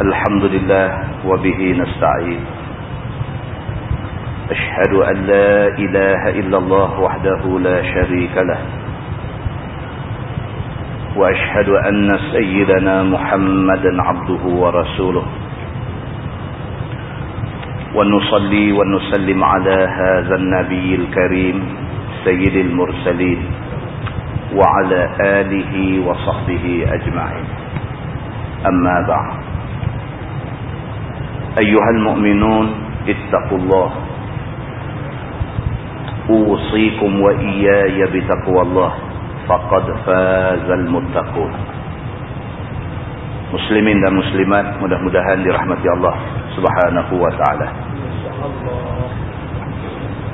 الحمد لله وبه نستعين. أشهد أن لا إله إلا الله وحده لا شريك له. وأشهد أن سيدنا محمدا عبده ورسوله. ونصلي ونسلم على هذا النبي الكريم سيد المرسلين وعلى آله وصحبه أجمعين. أما بعد. أيها المؤمنون اتقوا الله. أوصيكم وإياي بتقوى الله. فقد فاز المتقون. مسلمين ومسلمات مدهان لرحمة الله سبحانه وتعالى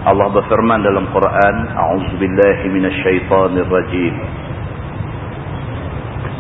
الله بفرمان للمقرآن أعوذ بالله من الشيطان الرجيم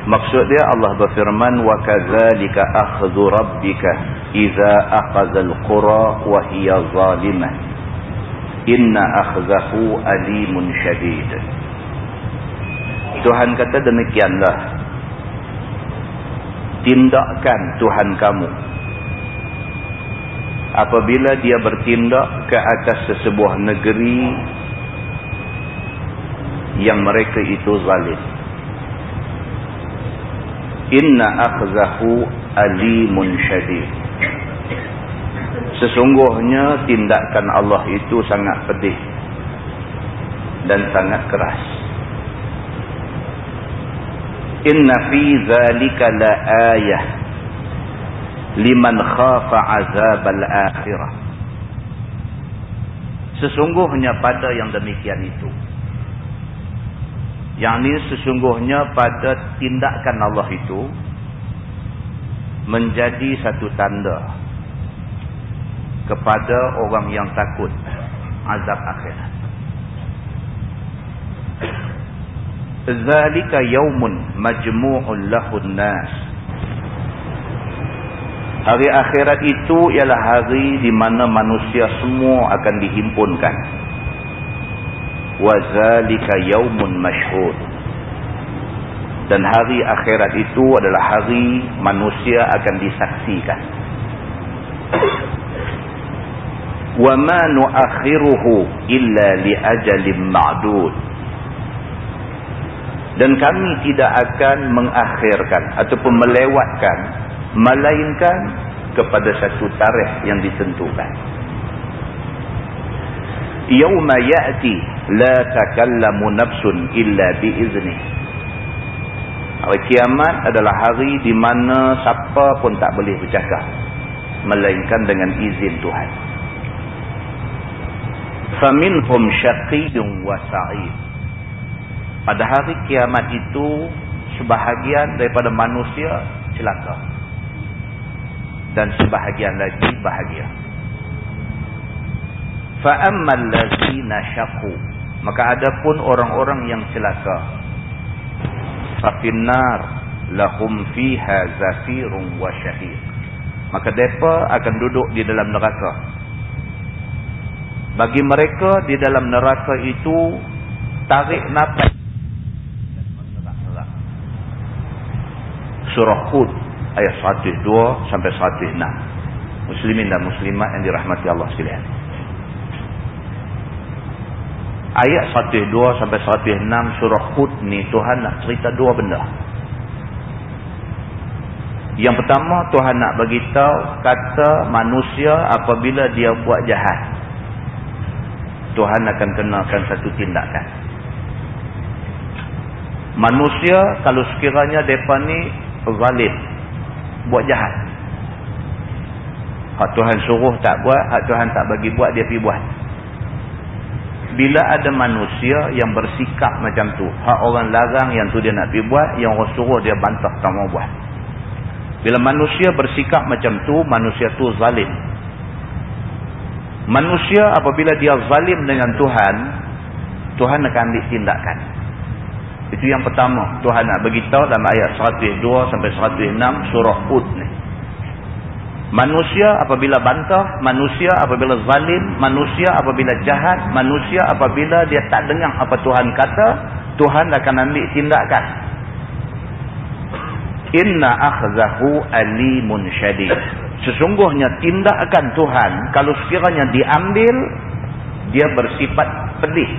Maksud dia Allah berfirman wa kadzalika akhdhu rabbika idza akhadhal qura wa hiya zalimah. Inna akhzahu alimun shadid. Tuhan kata demikianlah. Tindakan Tuhan kamu. Apabila dia bertindak ke atas sesebuah negeri yang mereka itu zalim inna akhzahu alimun syadid. Sesungguhnya tindakan Allah itu sangat pedih dan sangat keras. Inna fi zalika la ayah liman khafa azab al akhirah. Sesungguhnya pada yang demikian itu yang ini sesungguhnya pada tindakan Allah itu menjadi satu tanda kepada orang yang takut azab akhirat. Zalika yaumun majmu'un lahun nas. Hari akhirat itu ialah hari di mana manusia semua akan dihimpunkan wazalika yaumun mashhud dan hari akhirat itu adalah hari manusia akan disaksikan. Wa ma nuakhiruhu illa li ajalin ma'dud. Dan kami tidak akan mengakhirkan ataupun melewatkan melainkan kepada satu tarikh yang ditentukan. Yauma ya'ti la takallamu nafsun illa biizni. Hari kiamat adalah hari di mana siapa pun tak boleh bercakap melainkan dengan izin Tuhan. Faminhum syaqiyyun wa sa'id. Pada hari kiamat itu sebahagian daripada manusia celaka. Dan sebahagian lagi bahagia. Fa'ammal ladzina syaqu maka adapun orang-orang yang celaka. Fafinnar lahum fiha zafirun wa syahid. Maka depa akan duduk di dalam neraka. Bagi mereka di dalam neraka itu tarik nafas surah hud ayat 102 sampai 106 muslimin dan muslimat yang dirahmati Allah sekalian Ayat 102 sampai 106 surah Hud ni Tuhan nak cerita dua benda. Yang pertama Tuhan nak beritahu kata manusia apabila dia buat jahat. Tuhan akan kenakan satu tindakan. Manusia kalau sekiranya mereka ni zalim. Buat jahat. Hak Tuhan suruh tak buat, hak Tuhan tak bagi buat, dia pergi buat. Bila ada manusia yang bersikap macam tu, hak orang larang yang tu dia nak pergi buat, yang orang suruh dia bantah tak mau buat. Bila manusia bersikap macam tu, manusia tu zalim. Manusia apabila dia zalim dengan Tuhan, Tuhan akan ambil tindakan. Itu yang pertama. Tuhan nak beritahu dalam ayat 102 sampai 106 surah Hud ni. Manusia apabila bantah, manusia apabila zalim, manusia apabila jahat, manusia apabila dia tak dengar apa Tuhan kata, Tuhan akan ambil tindakan. Inna akhzahu alimun syadid. Sesungguhnya tindakan Tuhan kalau sekiranya diambil dia bersifat pedih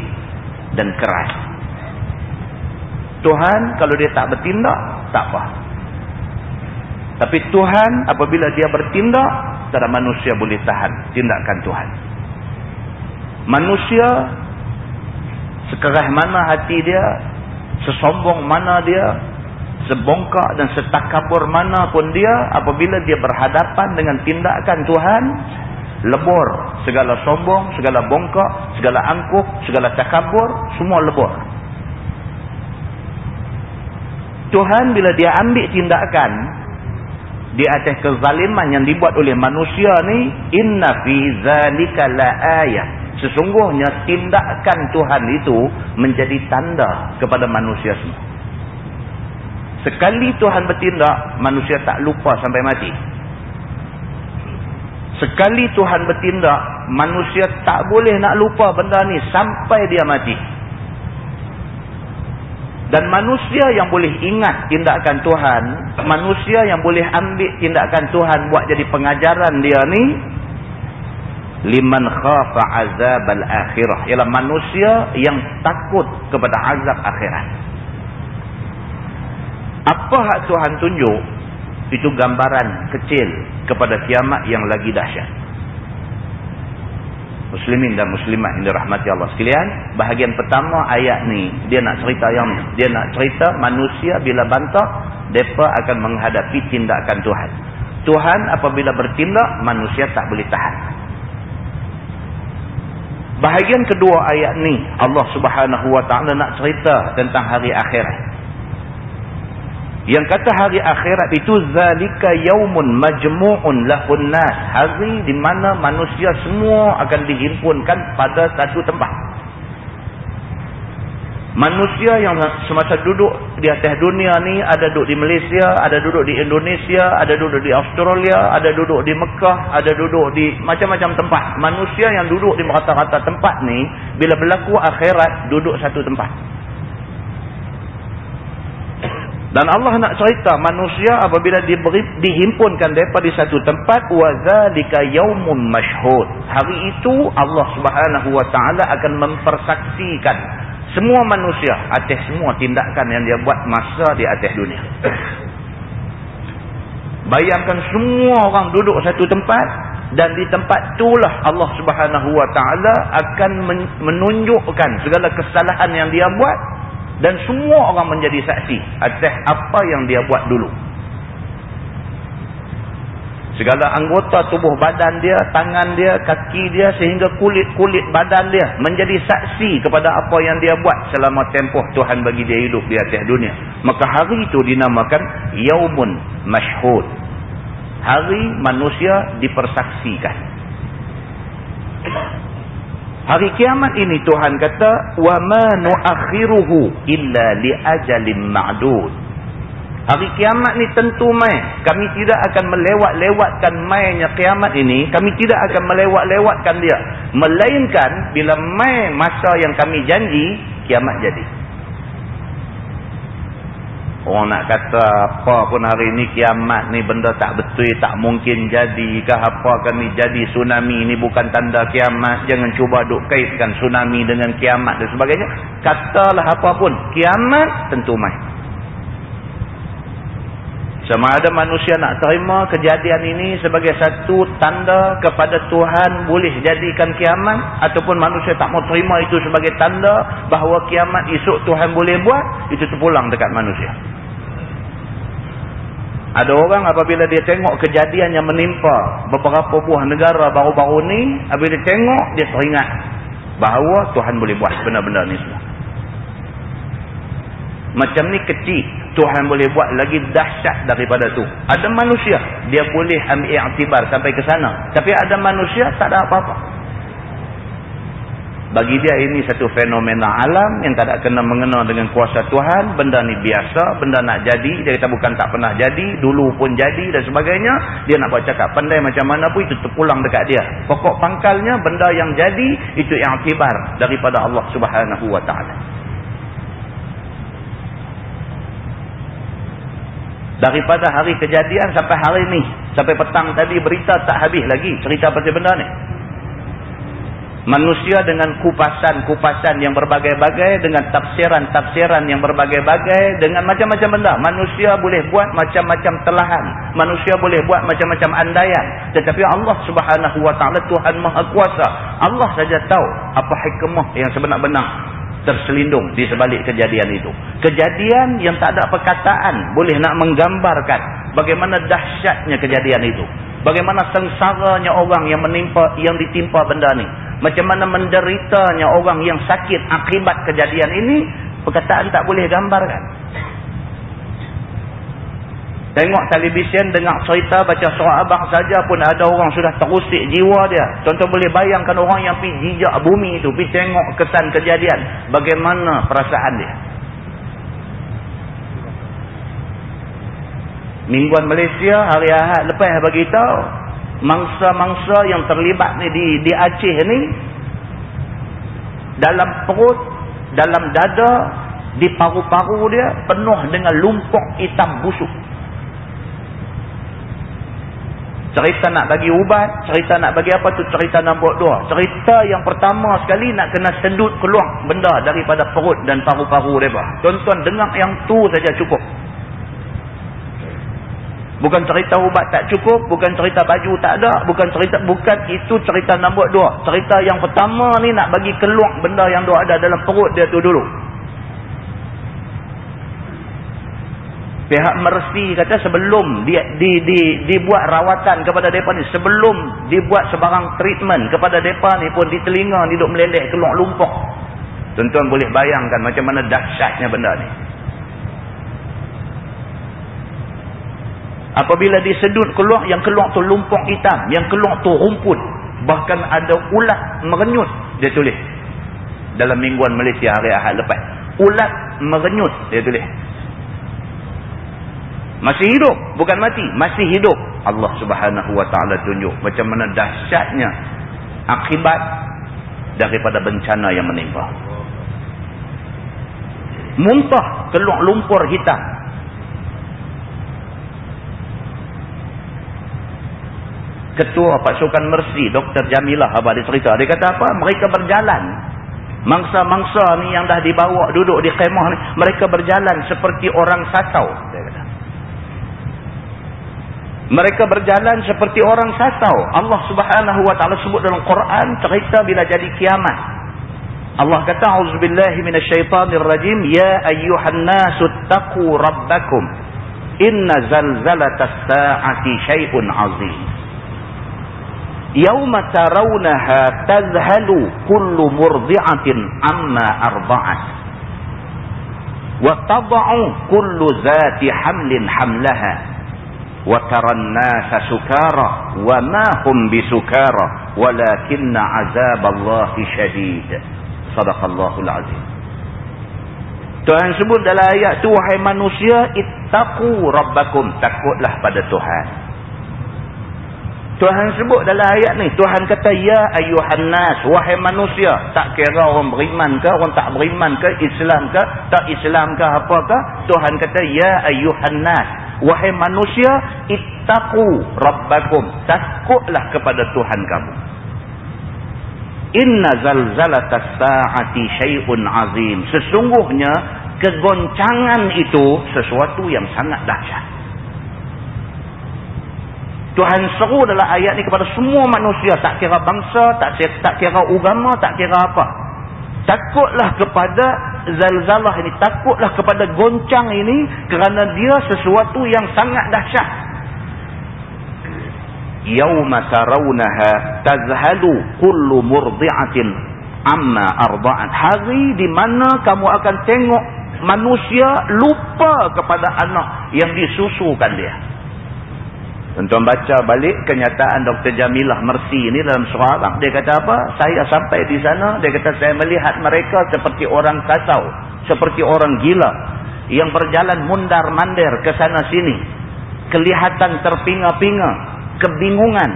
dan keras. Tuhan kalau dia tak bertindak tak apa tapi Tuhan apabila dia bertindak tak manusia boleh tahan. Tindakan Tuhan. Manusia sekeras mana hati dia sesombong mana dia sebongkak dan setakabur mana pun dia apabila dia berhadapan dengan tindakan Tuhan lebur. Segala sombong segala bongkak segala angkuh segala takabur semua lebur. Tuhan bila dia ambil tindakan di atas kezaliman yang dibuat oleh manusia ni inna fi zalika la ayat sesungguhnya tindakan Tuhan itu menjadi tanda kepada manusia semua Sekali Tuhan bertindak, manusia tak lupa sampai mati. Sekali Tuhan bertindak, manusia tak boleh nak lupa benda ni sampai dia mati. Dan manusia yang boleh ingat tindakan Tuhan, manusia yang boleh ambil tindakan Tuhan buat jadi pengajaran dia ni, liman khafa azab al-akhirah. Ialah manusia yang takut kepada azab akhirat. Apa hak Tuhan tunjuk, itu gambaran kecil kepada kiamat yang lagi dahsyat. Muslimin dan muslimat yang dirahmati Allah sekalian, bahagian pertama ayat ni, dia nak cerita yang dia nak cerita manusia bila bantah, mereka akan menghadapi tindakan Tuhan. Tuhan apabila bertindak, manusia tak boleh tahan. Bahagian kedua ayat ni, Allah subhanahu wa ta'ala nak cerita tentang hari akhirat. Yang kata hari akhirat itu zalika yaumun majmu'un lahun nas. Hari di mana manusia semua akan dihimpunkan pada satu tempat. Manusia yang semasa duduk di atas dunia ni ada duduk di Malaysia, ada duduk di Indonesia, ada duduk di Australia, ada duduk di Mekah, ada duduk di macam-macam tempat. Manusia yang duduk di rata-rata tempat ni bila berlaku akhirat duduk satu tempat. Dan Allah nak cerita manusia apabila diberi, dihimpunkan daripada satu tempat wazalika yaumun mashhud. Hari itu Allah Subhanahu wa taala akan mempersaksikan semua manusia atas semua tindakan yang dia buat masa di atas dunia. Bayangkan semua orang duduk satu tempat dan di tempat itulah Allah Subhanahu wa taala akan menunjukkan segala kesalahan yang dia buat dan semua orang menjadi saksi atas apa yang dia buat dulu. Segala anggota tubuh badan dia, tangan dia, kaki dia sehingga kulit-kulit badan dia menjadi saksi kepada apa yang dia buat selama tempoh Tuhan bagi dia hidup di atas dunia. Maka hari itu dinamakan Yaumun Mashhud. Hari manusia dipersaksikan. Hari kiamat ini Tuhan kata wa ma nuakhiruhu illa li ajalin ma'dud. Hari kiamat ni tentu mai. Kami tidak akan melewat-lewatkan mainnya kiamat ini, kami tidak akan melewat-lewatkan dia. Melainkan bila mai masa yang kami janji, kiamat jadi. Orang nak kata apa pun hari ni kiamat ni benda tak betul, tak mungkin jadi. Kah apa kami jadi tsunami ni bukan tanda kiamat. Jangan cuba duk kaitkan tsunami dengan kiamat dan sebagainya. Katalah apa pun, kiamat tentu mai. Sama ada manusia nak terima kejadian ini sebagai satu tanda kepada Tuhan boleh jadikan kiamat. Ataupun manusia tak mau terima itu sebagai tanda bahawa kiamat esok Tuhan boleh buat. Itu terpulang dekat manusia. Ada orang apabila dia tengok kejadian yang menimpa beberapa buah negara baru-baru ni. Apabila dia tengok dia teringat bahawa Tuhan boleh buat benda-benda ni semua. Macam ni kecil. Tuhan boleh buat lagi dahsyat daripada tu. Ada manusia. Dia boleh ambil iktibar sampai ke sana. Tapi ada manusia tak ada apa-apa. Bagi dia ini satu fenomena alam yang tak ada kena mengena dengan kuasa Tuhan. Benda ni biasa. Benda nak jadi. Dia kata bukan tak pernah jadi. Dulu pun jadi dan sebagainya. Dia nak buat cakap pandai macam mana pun itu terpulang dekat dia. Pokok pangkalnya benda yang jadi itu iktibar daripada Allah subhanahu ta'ala. Daripada hari kejadian sampai hari ni. Sampai petang tadi berita tak habis lagi cerita pasal benda ni. Manusia dengan kupasan-kupasan yang berbagai-bagai. Dengan tafsiran-tafsiran yang berbagai-bagai. Dengan macam-macam benda. Manusia boleh buat macam-macam telahan. Manusia boleh buat macam-macam andaian. Tetapi Allah subhanahu wa ta'ala Tuhan maha kuasa. Allah saja tahu apa hikmah yang sebenar-benar terselindung di sebalik kejadian itu. Kejadian yang tak ada perkataan boleh nak menggambarkan bagaimana dahsyatnya kejadian itu. Bagaimana sengsaranya orang yang menimpa yang ditimpa benda ni. Macam mana menderitanya orang yang sakit akibat kejadian ini, perkataan tak boleh gambarkan. Tengok televisyen, dengar cerita, baca surah abang saja pun ada orang sudah terusik jiwa dia. Contoh boleh bayangkan orang yang pergi jijak bumi itu, pergi tengok kesan kejadian. Bagaimana perasaan dia. Mingguan Malaysia, hari Ahad lepas bagi tahu mangsa-mangsa yang terlibat ni di, di Aceh ni, dalam perut, dalam dada, di paru-paru dia, penuh dengan lumpuk hitam busuk. Cerita nak bagi ubat, cerita nak bagi apa tu cerita nombor dua. Cerita yang pertama sekali nak kena sedut keluar benda daripada perut dan paru-paru mereka. Tuan-tuan dengar yang tu saja cukup. Bukan cerita ubat tak cukup, bukan cerita baju tak ada, bukan cerita bukan itu cerita nombor dua. Cerita yang pertama ni nak bagi keluar benda yang dua ada dalam perut dia tu dulu. Pihak Mercy kata sebelum dia di, di, dibuat rawatan kepada mereka ni sebelum dibuat sebarang treatment kepada mereka ni pun di telinga ni duduk meleleh keluar lumpuk tuan-tuan boleh bayangkan macam mana dahsyatnya benda ni. Apabila disedut keluar yang keluar tu lumpuk hitam yang keluar tu rumput bahkan ada ulat merenyut dia tulis. Dalam mingguan Malaysia hari Ahad lepas. Ulat merenyut dia tulis masih hidup. Bukan mati. Masih hidup. Allah subhanahu wa ta'ala tunjuk. Macam mana dahsyatnya akibat daripada bencana yang menimpa. Muntah keluar lumpur hitam. Ketua Pasukan Mersi, Dr. Jamilah, abang dia cerita. Dia kata apa? Mereka berjalan. Mangsa-mangsa ni yang dah dibawa duduk di kemah ni. Mereka berjalan seperti orang sasau. Mereka berjalan seperti orang sasau. Allah subhanahu wa ta'ala sebut dalam Quran cerita bila jadi kiamat. Allah kata, Auzubillahi minasyaitanirrajim, Ya ayyuhan nasu taku rabbakum. Inna zalzalatas sa'ati syai'un azim. Yawma tarawnaha tazhalu kullu murdi'atin amma arba'at. Wa taba'u kullu zati hamlin hamlaha وترى الناس سكارى وما هم بسكارى ولكن عذاب الله شديد صدق الله العظيم Tuhan sebut dalam ayat tu wahai manusia ittaqu rabbakum takutlah pada Tuhan Tuhan sebut dalam ayat ni Tuhan kata ya ayuhan nas wahai manusia tak kira orang beriman ke orang tak beriman ke Islam ke tak Islam ke apakah Tuhan kata ya ayuhan nas Wahai manusia, ittaqu rabbakum. Takutlah kepada Tuhan kamu. Inna zalzalatas sa'ati syai'un azim. Sesungguhnya kegoncangan itu sesuatu yang sangat dahsyat. Tuhan seru dalam ayat ni kepada semua manusia. Tak kira bangsa, tak, tak kira agama, tak kira apa. Takutlah kepada zalzalah ini. Takutlah kepada goncang ini kerana dia sesuatu yang sangat dahsyat. Yawma tarawnaha tazhalu kullu murdi'atin amma arba'at. Hari di mana kamu akan tengok manusia lupa kepada anak yang disusukan dia. Tuan-tuan baca balik kenyataan Dr. Jamilah Mersi ini dalam surah. Dia kata apa? Saya sampai di sana, dia kata saya melihat mereka seperti orang kasau. Seperti orang gila. Yang berjalan mundar-mandir ke sana sini. Kelihatan terpinga-pinga. Kebingungan.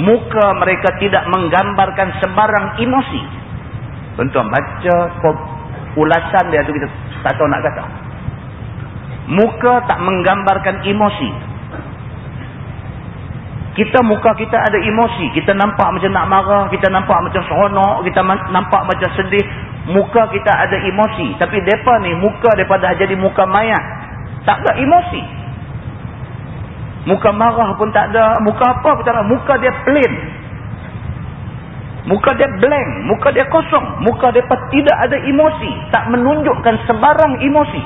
Muka mereka tidak menggambarkan sebarang emosi. Tuan-tuan baca ulasan dia tu kita tak tahu nak kata. Muka tak menggambarkan emosi. Kita muka kita ada emosi. Kita nampak macam nak marah. Kita nampak macam seronok. Kita nampak macam sedih. Muka kita ada emosi. Tapi mereka ni muka daripada jadi muka mayat. Tak ada emosi. Muka marah pun tak ada. Muka apa pun tak ada. Muka dia plain. Muka dia blank. Muka dia kosong. Muka dia tidak ada emosi. Tak menunjukkan sebarang emosi.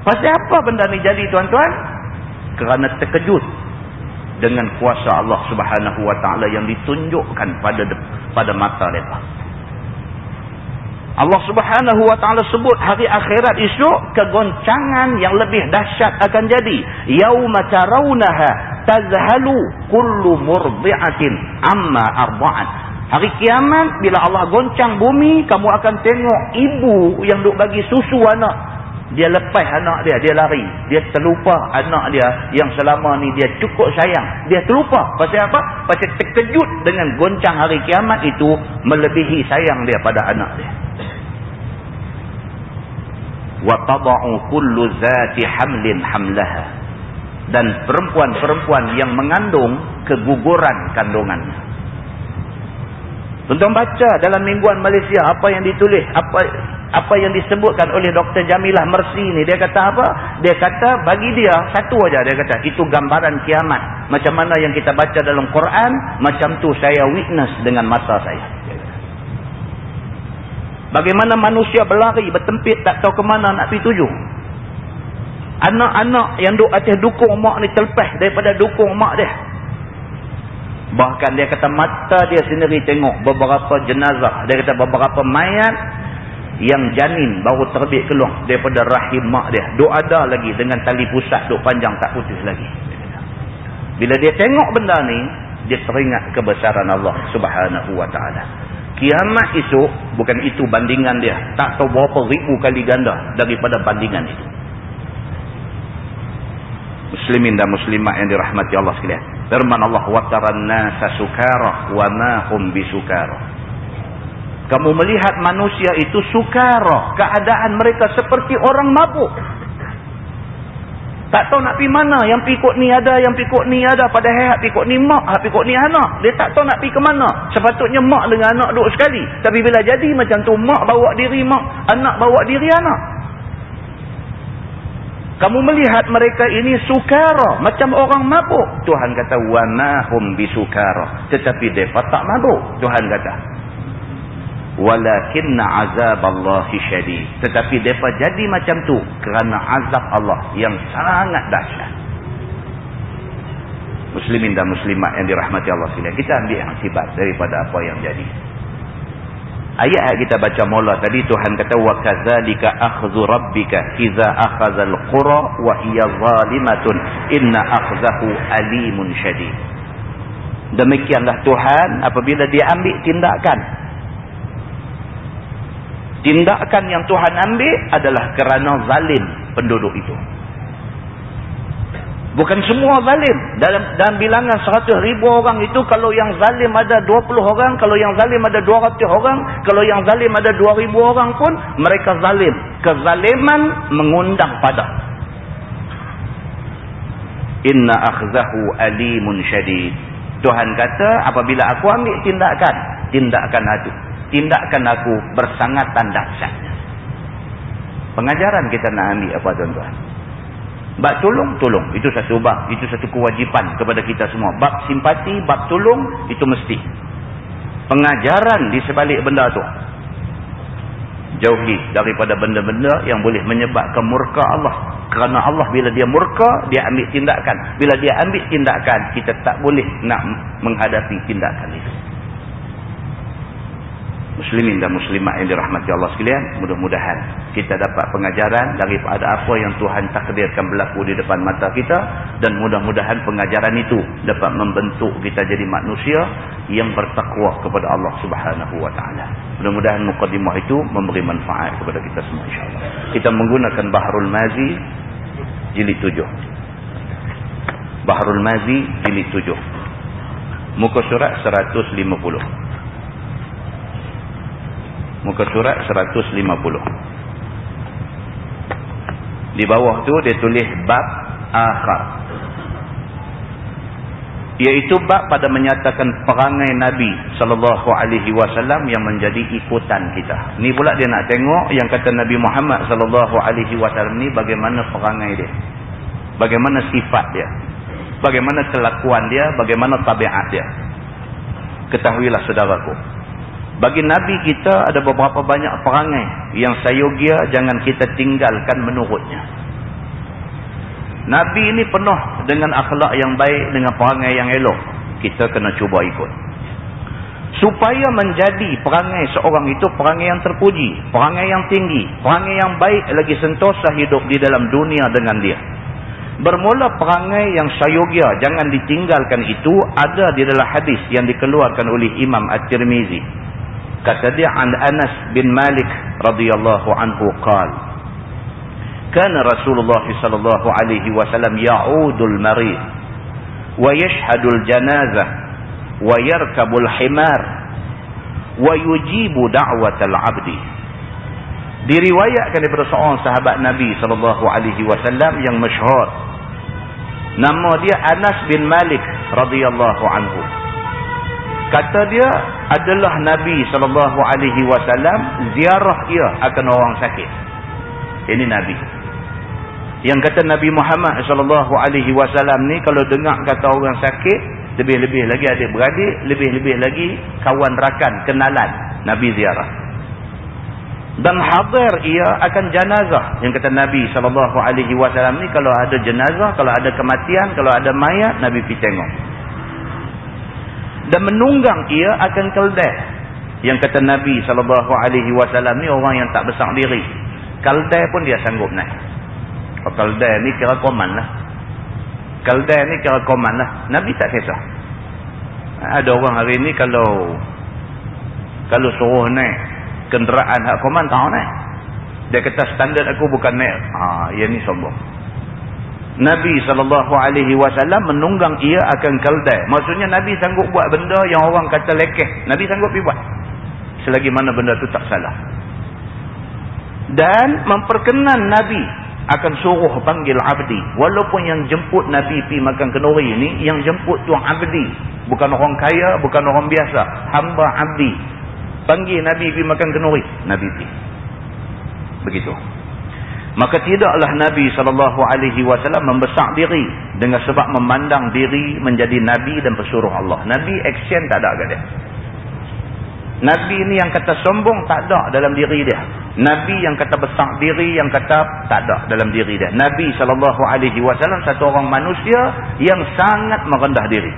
Pasal apa benda ni jadi tuan-tuan? Kerana terkejut dengan kuasa Allah Subhanahu wa taala yang ditunjukkan pada pada mata mereka. Allah Subhanahu wa taala sebut hari akhirat esok kegoncangan yang lebih dahsyat akan jadi. Yauma tarawunaha tazhalu kullu murdi'atin amma arda'at. Hari kiamat bila Allah goncang bumi kamu akan tengok ibu yang duk bagi susu anak dia lepas anak dia, dia lari. Dia terlupa anak dia yang selama ni dia cukup sayang. Dia terlupa. Pasal apa? Pasal terkejut dengan goncang hari kiamat itu melebihi sayang dia pada anak dia. وَتَضَعُ كُلُّ ذَاتِ حَمْلٍ حَمْلَهَا Dan perempuan-perempuan yang mengandung keguguran kandungannya. Tuan-tuan baca dalam mingguan Malaysia apa yang ditulis, apa apa yang disebutkan oleh Dr. Jamilah Mersi ni. Dia kata apa? Dia kata bagi dia satu aja dia kata itu gambaran kiamat. Macam mana yang kita baca dalam Quran macam tu saya witness dengan mata saya. Bagaimana manusia berlari bertempit tak tahu ke mana nak pergi tuju. Anak-anak yang duduk atas dukung mak ni terlepas daripada dukung mak dia bahkan dia kata mata dia sendiri tengok beberapa jenazah dia kata beberapa mayat yang janin baru terbit keluar daripada rahim mak dia. Duk ada lagi dengan tali pusat duk panjang tak putus lagi. Bila dia tengok benda ni, dia teringat kebesaran Allah subhanahu wa ta'ala. Kiamat itu, bukan itu bandingan dia. Tak tahu berapa ribu kali ganda daripada bandingan itu muslimin dan muslimat yang dirahmati Allah sekalian. Firman Allah wa tarannasa sukara wa ma hum bisukara. Kamu melihat manusia itu sukara, keadaan mereka seperti orang mabuk. Tak tahu nak pergi mana, yang pergi ni ada, yang pergi ni ada, pada hak pergi ni mak, hak kot ni anak. Dia tak tahu nak pergi ke mana. Sepatutnya mak dengan anak duduk sekali. Tapi bila jadi macam tu, mak bawa diri mak, anak bawa diri anak. Kamu melihat mereka ini sukara. Macam orang mabuk. Tuhan kata, وَمَا هُمْ بِسُكَارَ Tetapi mereka tak mabuk. Tuhan kata walakinna azab Allah syadid tetapi depa jadi macam tu kerana azab Allah yang sangat dahsyat muslimin dan muslimat yang dirahmati Allah sekalian kita ambil akibat daripada apa yang jadi ayat yang kita baca mula tadi Tuhan kata wa kadzalika akhdhu rabbika idza akhadhal qura wa hiya zalimatun. Inna akhzahu alimun syadid. Demikianlah Tuhan apabila dia ambil tindakan. Tindakan yang Tuhan ambil adalah kerana zalim penduduk itu. Bukan semua zalim. Dalam dalam bilangan 100 ribu orang itu, kalau yang zalim ada 20 orang, kalau yang zalim ada 200 orang, kalau yang zalim ada 2000 orang pun, mereka zalim. Kezaliman mengundang pada. Inna akhzahu alimun syadid. Tuhan kata, apabila aku ambil tindakan, tindakan itu tindakan aku bersangatan dahsyat. Pengajaran kita nak ambil apa tuan-tuan? Bab tolong, tolong. Itu satu bab. Itu satu kewajipan kepada kita semua. Bab simpati, bab tolong, itu mesti. Pengajaran di sebalik benda tu. Jauhi daripada benda-benda yang boleh menyebabkan murka Allah. Kerana Allah bila dia murka, dia ambil tindakan. Bila dia ambil tindakan, kita tak boleh nak menghadapi tindakan itu muslimin dan muslimat yang dirahmati Allah sekalian mudah-mudahan kita dapat pengajaran daripada apa yang Tuhan takdirkan berlaku di depan mata kita dan mudah-mudahan pengajaran itu dapat membentuk kita jadi manusia yang bertakwa kepada Allah subhanahu wa ta'ala. Mudah-mudahan muqaddimah itu memberi manfaat kepada kita semua insyaAllah. Kita menggunakan Bahrul Mazi jilid tujuh. Bahrul Mazi jilid tujuh. Muka surat 150 muka surat 150 di bawah tu dia tulis bab akhar. Iaitu bab pada menyatakan perangai Nabi sallallahu alaihi wasallam yang menjadi ikutan kita. Ni pula dia nak tengok yang kata Nabi Muhammad sallallahu alaihi wasallam ni bagaimana perangai dia. Bagaimana sifat dia. Bagaimana kelakuan dia. Bagaimana tabiat dia. Ketahuilah saudaraku bagi Nabi kita ada beberapa banyak perangai yang sayogia jangan kita tinggalkan menurutnya. Nabi ini penuh dengan akhlak yang baik, dengan perangai yang elok. Kita kena cuba ikut. Supaya menjadi perangai seorang itu perangai yang terpuji, perangai yang tinggi, perangai yang baik lagi sentosa hidup di dalam dunia dengan dia. Bermula perangai yang sayogia jangan ditinggalkan itu ada di dalam hadis yang dikeluarkan oleh Imam At-Tirmizi kata dia an Anas bin Malik radhiyallahu anhu qala kana Rasulullah sallallahu alaihi wasallam ya'udul marid wa yashhadul janazah wa yarkabul himar wa yujibu da'watal 'abdi. Diriwayatkan daripada seorang sahabat Nabi sallallahu alaihi wasallam yang masyhur. Nama dia Anas bin Malik radhiyallahu anhu kata dia adalah Nabi wasallam ziarah ia akan orang sakit. Ini Nabi. Yang kata Nabi Muhammad wasallam ni kalau dengar kata orang sakit, lebih-lebih lagi adik-beradik, lebih-lebih lagi kawan rakan, kenalan Nabi ziarah. Dan hadir ia akan jenazah. Yang kata Nabi wasallam ni kalau ada jenazah, kalau ada kematian, kalau ada mayat, Nabi pergi tengok dan menunggang ia akan keldai yang kata Nabi SAW ni orang yang tak besar diri. Keldai pun dia sanggup naik. Oh, keldai ni kira koman lah. Keldai ni kira koman lah. Nabi tak kisah. Ada orang hari ni kalau kalau suruh naik kenderaan hak koman tak naik. Dia kata standard aku bukan naik. Ha, ia ni sombong Nabi SAW menunggang ia akan keldai. Maksudnya Nabi sanggup buat benda yang orang kata lekeh. Nabi sanggup buat. Selagi mana benda tu tak salah. Dan memperkenan Nabi akan suruh panggil abdi. Walaupun yang jemput Nabi pergi makan kenuri ini, yang jemput tu abdi. Bukan orang kaya, bukan orang biasa. Hamba abdi. Panggil Nabi pergi makan kenuri. Nabi pergi. Begitu. Maka tidaklah Nabi SAW membesar diri dengan sebab memandang diri menjadi Nabi dan pesuruh Allah. Nabi action tak ada ke dia. Nabi ni yang kata sombong tak ada dalam diri dia. Nabi yang kata besar diri yang kata tak ada dalam diri dia. Nabi SAW satu orang manusia yang sangat merendah diri.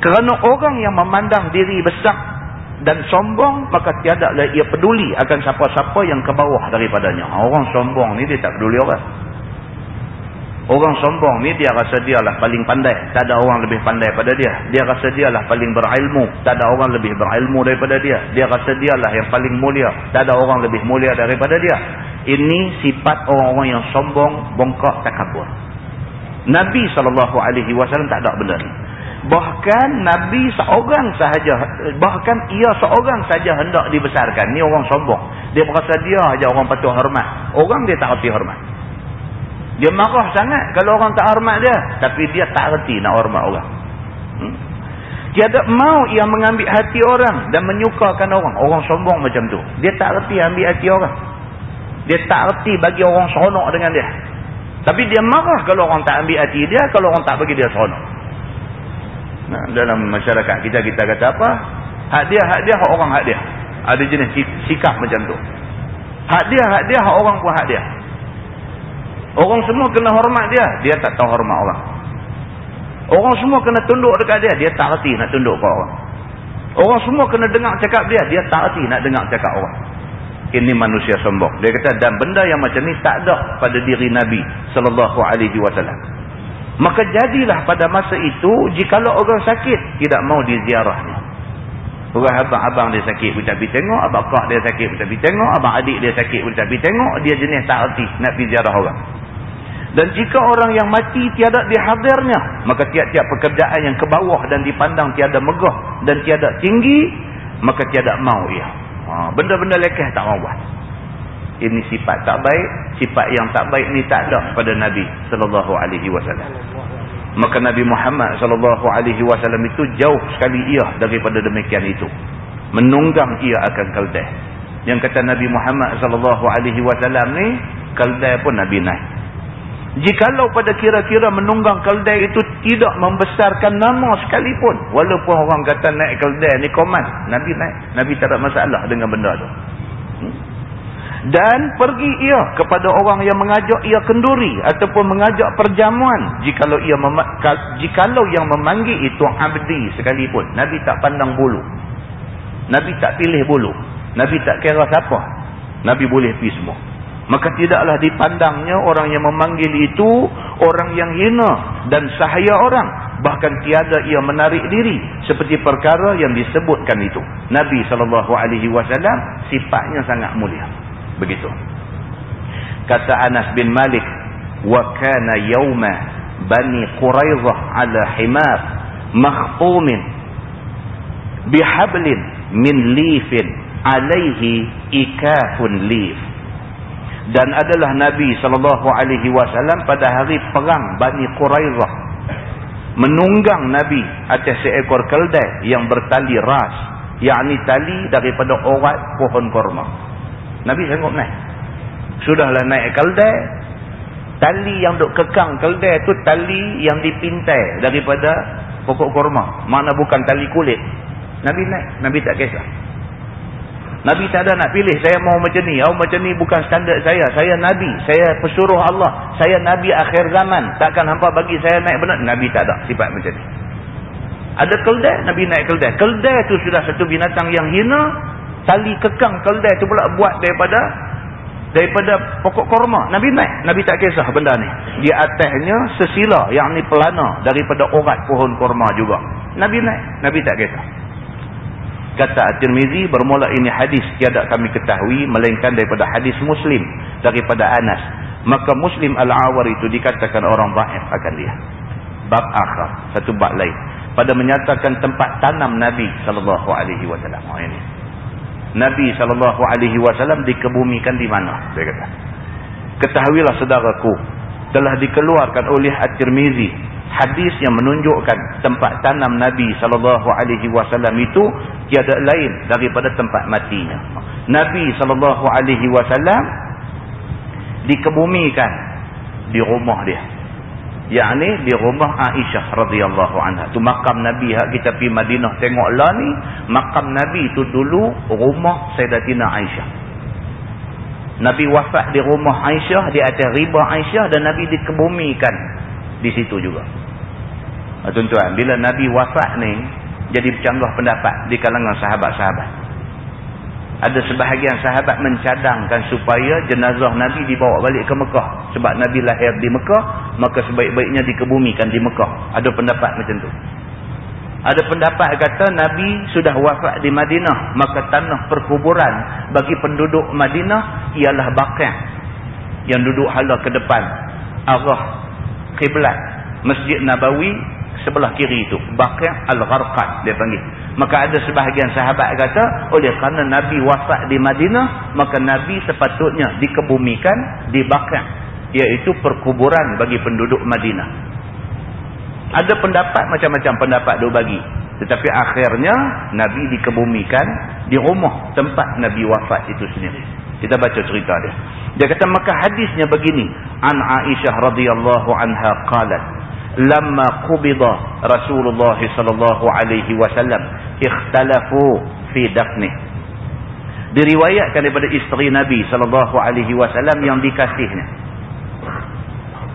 Kerana orang yang memandang diri besar dan sombong maka tiada lah ia peduli akan siapa-siapa yang ke bawah daripadanya. Orang sombong ni dia tak peduli orang. Orang sombong ni dia rasa dia lah paling pandai. Tak ada orang lebih pandai pada dia. Dia rasa dia lah paling berilmu. Tak ada orang lebih berilmu daripada dia. Dia rasa dia lah yang paling mulia. Tak ada orang lebih mulia daripada dia. Ini sifat orang-orang yang sombong bongkak takabur. Nabi SAW tak ada benda ni bahkan Nabi seorang sahaja bahkan ia seorang saja hendak dibesarkan. Ni orang sombong. Dia berasa dia aja orang patut hormat. Orang dia tak reti hormat. Dia marah sangat kalau orang tak hormat dia. Tapi dia tak reti nak hormat orang. Hmm? tiada mau ia mengambil hati orang dan menyukakan orang. Orang sombong macam tu. Dia tak reti ambil hati orang. Dia tak reti bagi orang seronok dengan dia. Tapi dia marah kalau orang tak ambil hati dia, kalau orang tak bagi dia seronok. Nah, dalam masyarakat kita, kita kata apa? Hak dia, hak dia, hak orang hak dia. Ada jenis sikap macam tu. Hak dia, hak dia, hak orang pun hak dia. Orang semua kena hormat dia, dia tak tahu hormat orang. Orang semua kena tunduk dekat dia, dia tak reti nak tunduk ke orang. Orang semua kena dengar cakap dia, dia tak reti nak dengar cakap orang. Ini manusia sombong. Dia kata dan benda yang macam ni tak ada pada diri Nabi wasallam. Maka jadilah pada masa itu jikalau orang sakit tidak mau diziarahnya. Orang abang-abang dia sakit pun tak pergi tengok, abang kak dia sakit pun tak pergi tengok, abang adik dia sakit pun tak pergi tengok, dia jenis tak reti nak pergi ziarah orang. Dan jika orang yang mati tiada dihadirnya, maka tiap-tiap pekerjaan yang ke bawah dan dipandang tiada megah dan tiada tinggi, maka tiada mau ia. Ha, benda-benda lekeh tak mau buat. Ini sifat tak baik, sifat yang tak baik ni tak ada pada Nabi sallallahu alaihi wasallam. Maka Nabi Muhammad sallallahu alaihi wasallam itu jauh sekali ia daripada demikian itu. Menunggang ia akan kaldah. Yang kata Nabi Muhammad sallallahu alaihi wasallam ni, kaldah pun Nabi naik. Jikalau pada kira-kira menunggang keldai itu tidak membesarkan nama sekalipun. Walaupun orang kata naik keldai ni koman. Nabi naik. Nabi tak ada masalah dengan benda tu. Hmm? Dan pergi ia kepada orang yang mengajak ia kenduri. Ataupun mengajak perjamuan. Jikalau ia jikalau yang memanggil itu abdi sekalipun. Nabi tak pandang bulu. Nabi tak pilih bulu. Nabi tak kira siapa. Nabi boleh pergi semua. Maka tidaklah dipandangnya orang yang memanggil itu orang yang hina dan sahaya orang. Bahkan tiada ia menarik diri seperti perkara yang disebutkan itu. Nabi SAW sifatnya sangat mulia begitu. Kata Anas bin Malik wa kana yawma bani quraizah ala himar makhtumin bihablin min lifin alaihi ikafun lif dan adalah Nabi SAW pada hari perang Bani Quraizah menunggang Nabi atas seekor keldai yang bertali ras yakni tali daripada orat pohon kurma Nabi sanggup naik sudahlah naik keldai tali yang duk kekang keldai tu tali yang dipintai daripada pokok korma mana bukan tali kulit Nabi naik Nabi tak kisah Nabi tak ada nak pilih saya mau macam ni. Oh macam ni bukan standard saya. Saya Nabi. Saya pesuruh Allah. Saya Nabi akhir zaman. Takkan hampa bagi saya naik benar. Nabi tak ada sifat macam ni. Ada keldai, Nabi naik keldai. Keldai tu sudah satu binatang yang hina. Tali kekang keldai tu pula buat daripada daripada pokok korma. Nabi naik. Nabi tak kisah benda ni. Di atasnya sesila yang ni pelana daripada orat pohon korma juga. Nabi naik. Nabi tak kisah. Kata At-Tirmizi bermula ini hadis tiada kami ketahui melainkan daripada hadis Muslim daripada Anas. Maka Muslim Al-Awar itu dikatakan orang baik akan dia. Bab akhir, satu bab lain. Pada menyatakan tempat tanam Nabi sallallahu alaihi wasallam. Ini. Nabi wasallam dikebumikan di mana? Dia kata. Ketahuilah saudaraku, telah dikeluarkan oleh At-Tirmizi hadis yang menunjukkan tempat tanam Nabi wasallam itu tiada lain daripada tempat matinya. Nabi wasallam dikebumikan di rumah dia. Yakni di rumah Aisyah radhiyallahu anha. Tu makam Nabi hak kita pi Madinah tengoklah ni, makam Nabi tu dulu rumah Sayyidatina Aisyah. Nabi wafat di rumah Aisyah di atas riba Aisyah dan Nabi dikebumikan di situ juga. Ah, tuan-tuan, bila Nabi wafat ni, jadi bercanggah pendapat di kalangan sahabat-sahabat. Ada sebahagian sahabat mencadangkan supaya jenazah Nabi dibawa balik ke Mekah. Sebab Nabi lahir di Mekah, maka sebaik-baiknya dikebumikan di Mekah. Ada pendapat macam tu. Ada pendapat kata Nabi sudah wafat di Madinah, maka tanah perkuburan bagi penduduk Madinah ialah bakang yang duduk hala ke depan arah kiblat Masjid Nabawi sebelah kiri itu Baqi' al-Gharqad dia panggil maka ada sebahagian sahabat kata oleh kerana Nabi wafat di Madinah maka Nabi sepatutnya dikebumikan di Baqi' iaitu perkuburan bagi penduduk Madinah. Ada pendapat macam-macam pendapat dia bagi. Tetapi akhirnya Nabi dikebumikan di rumah tempat Nabi wafat itu sendiri. Kita baca cerita dia. Dia kata maka hadisnya begini. An Aisyah radhiyallahu anha qalat lamma qubida Rasulullah sallallahu alaihi wasallam ikhtalafu fi dafnih. Diriwayatkan daripada isteri Nabi sallallahu alaihi wasallam yang dikasihnya.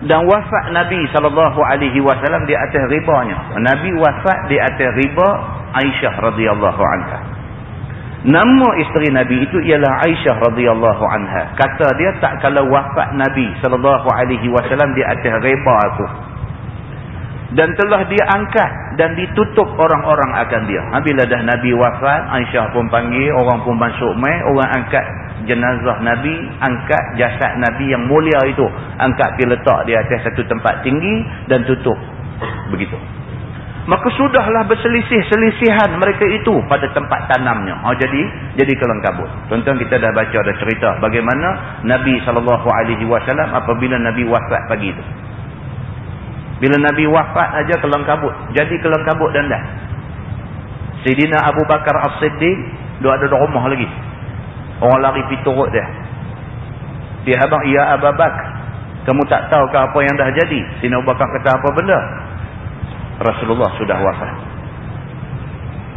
Dan wafat Nabi sallallahu alaihi wasallam di atas ribanya. Nabi wafat di atas riba Aisyah radhiyallahu anha. Nama isteri Nabi itu ialah Aisyah radhiyallahu anha. Kata dia tak kalau wafat Nabi sallallahu alaihi wasallam di atas reba aku. Dan telah dia angkat dan ditutup orang-orang akan dia. Ha, bila dah Nabi wafat, Aisyah pun panggil, orang pun masuk mai, orang angkat jenazah Nabi, angkat jasad Nabi yang mulia itu, angkat pergi letak di atas satu tempat tinggi dan tutup. Begitu maka sudahlah berselisih-selisihan mereka itu pada tempat tanamnya. Oh jadi jadi kelengkabut. Tuan-tuan kita dah baca ada cerita bagaimana Nabi SAW apabila Nabi wafat pagi itu. Bila Nabi wafat aja kelengkabut. Jadi kelengkabut dan dah. Sayyidina Abu Bakar As-Siddiq dia ada di rumah lagi. Orang lari pergi turut dia. Dia abang, ya Abu Bakar. Kamu tak tahu ke apa yang dah jadi? Sayyidina Abu Bakar kata apa benda? Rasulullah sudah wafat.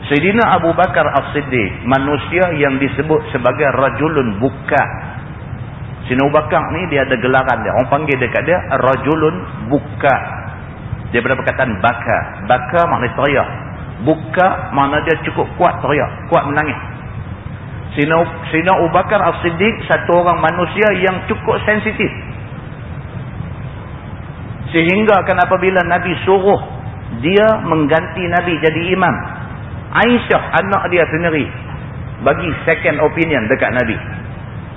Sayyidina Abu Bakar As-Siddiq, manusia yang disebut sebagai rajulun buka. Sayyidina Abu Bakar ni dia ada gelaran dia. Orang panggil dekat dia rajulun buka. Dia berada perkataan baka. Baka maknanya teriak. Buka makna dia cukup kuat teriak. Kuat menangis. Sayyidina Abu Bakar As-Siddiq satu orang manusia yang cukup sensitif. Sehingga kan apabila Nabi suruh dia mengganti Nabi jadi imam. Aisyah anak dia sendiri bagi second opinion dekat Nabi.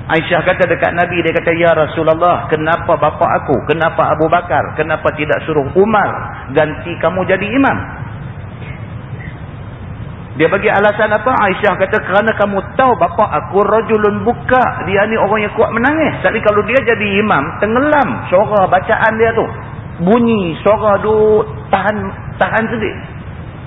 Aisyah kata dekat Nabi dia kata ya Rasulullah kenapa bapa aku kenapa Abu Bakar kenapa tidak suruh Umar ganti kamu jadi imam. Dia bagi alasan apa? Aisyah kata kerana kamu tahu bapa aku rajulun buka. Dia ni orang yang kuat menangis. Jadi kalau dia jadi imam, tenggelam suara bacaan dia tu. Bunyi suara tu tahan tahan sedih.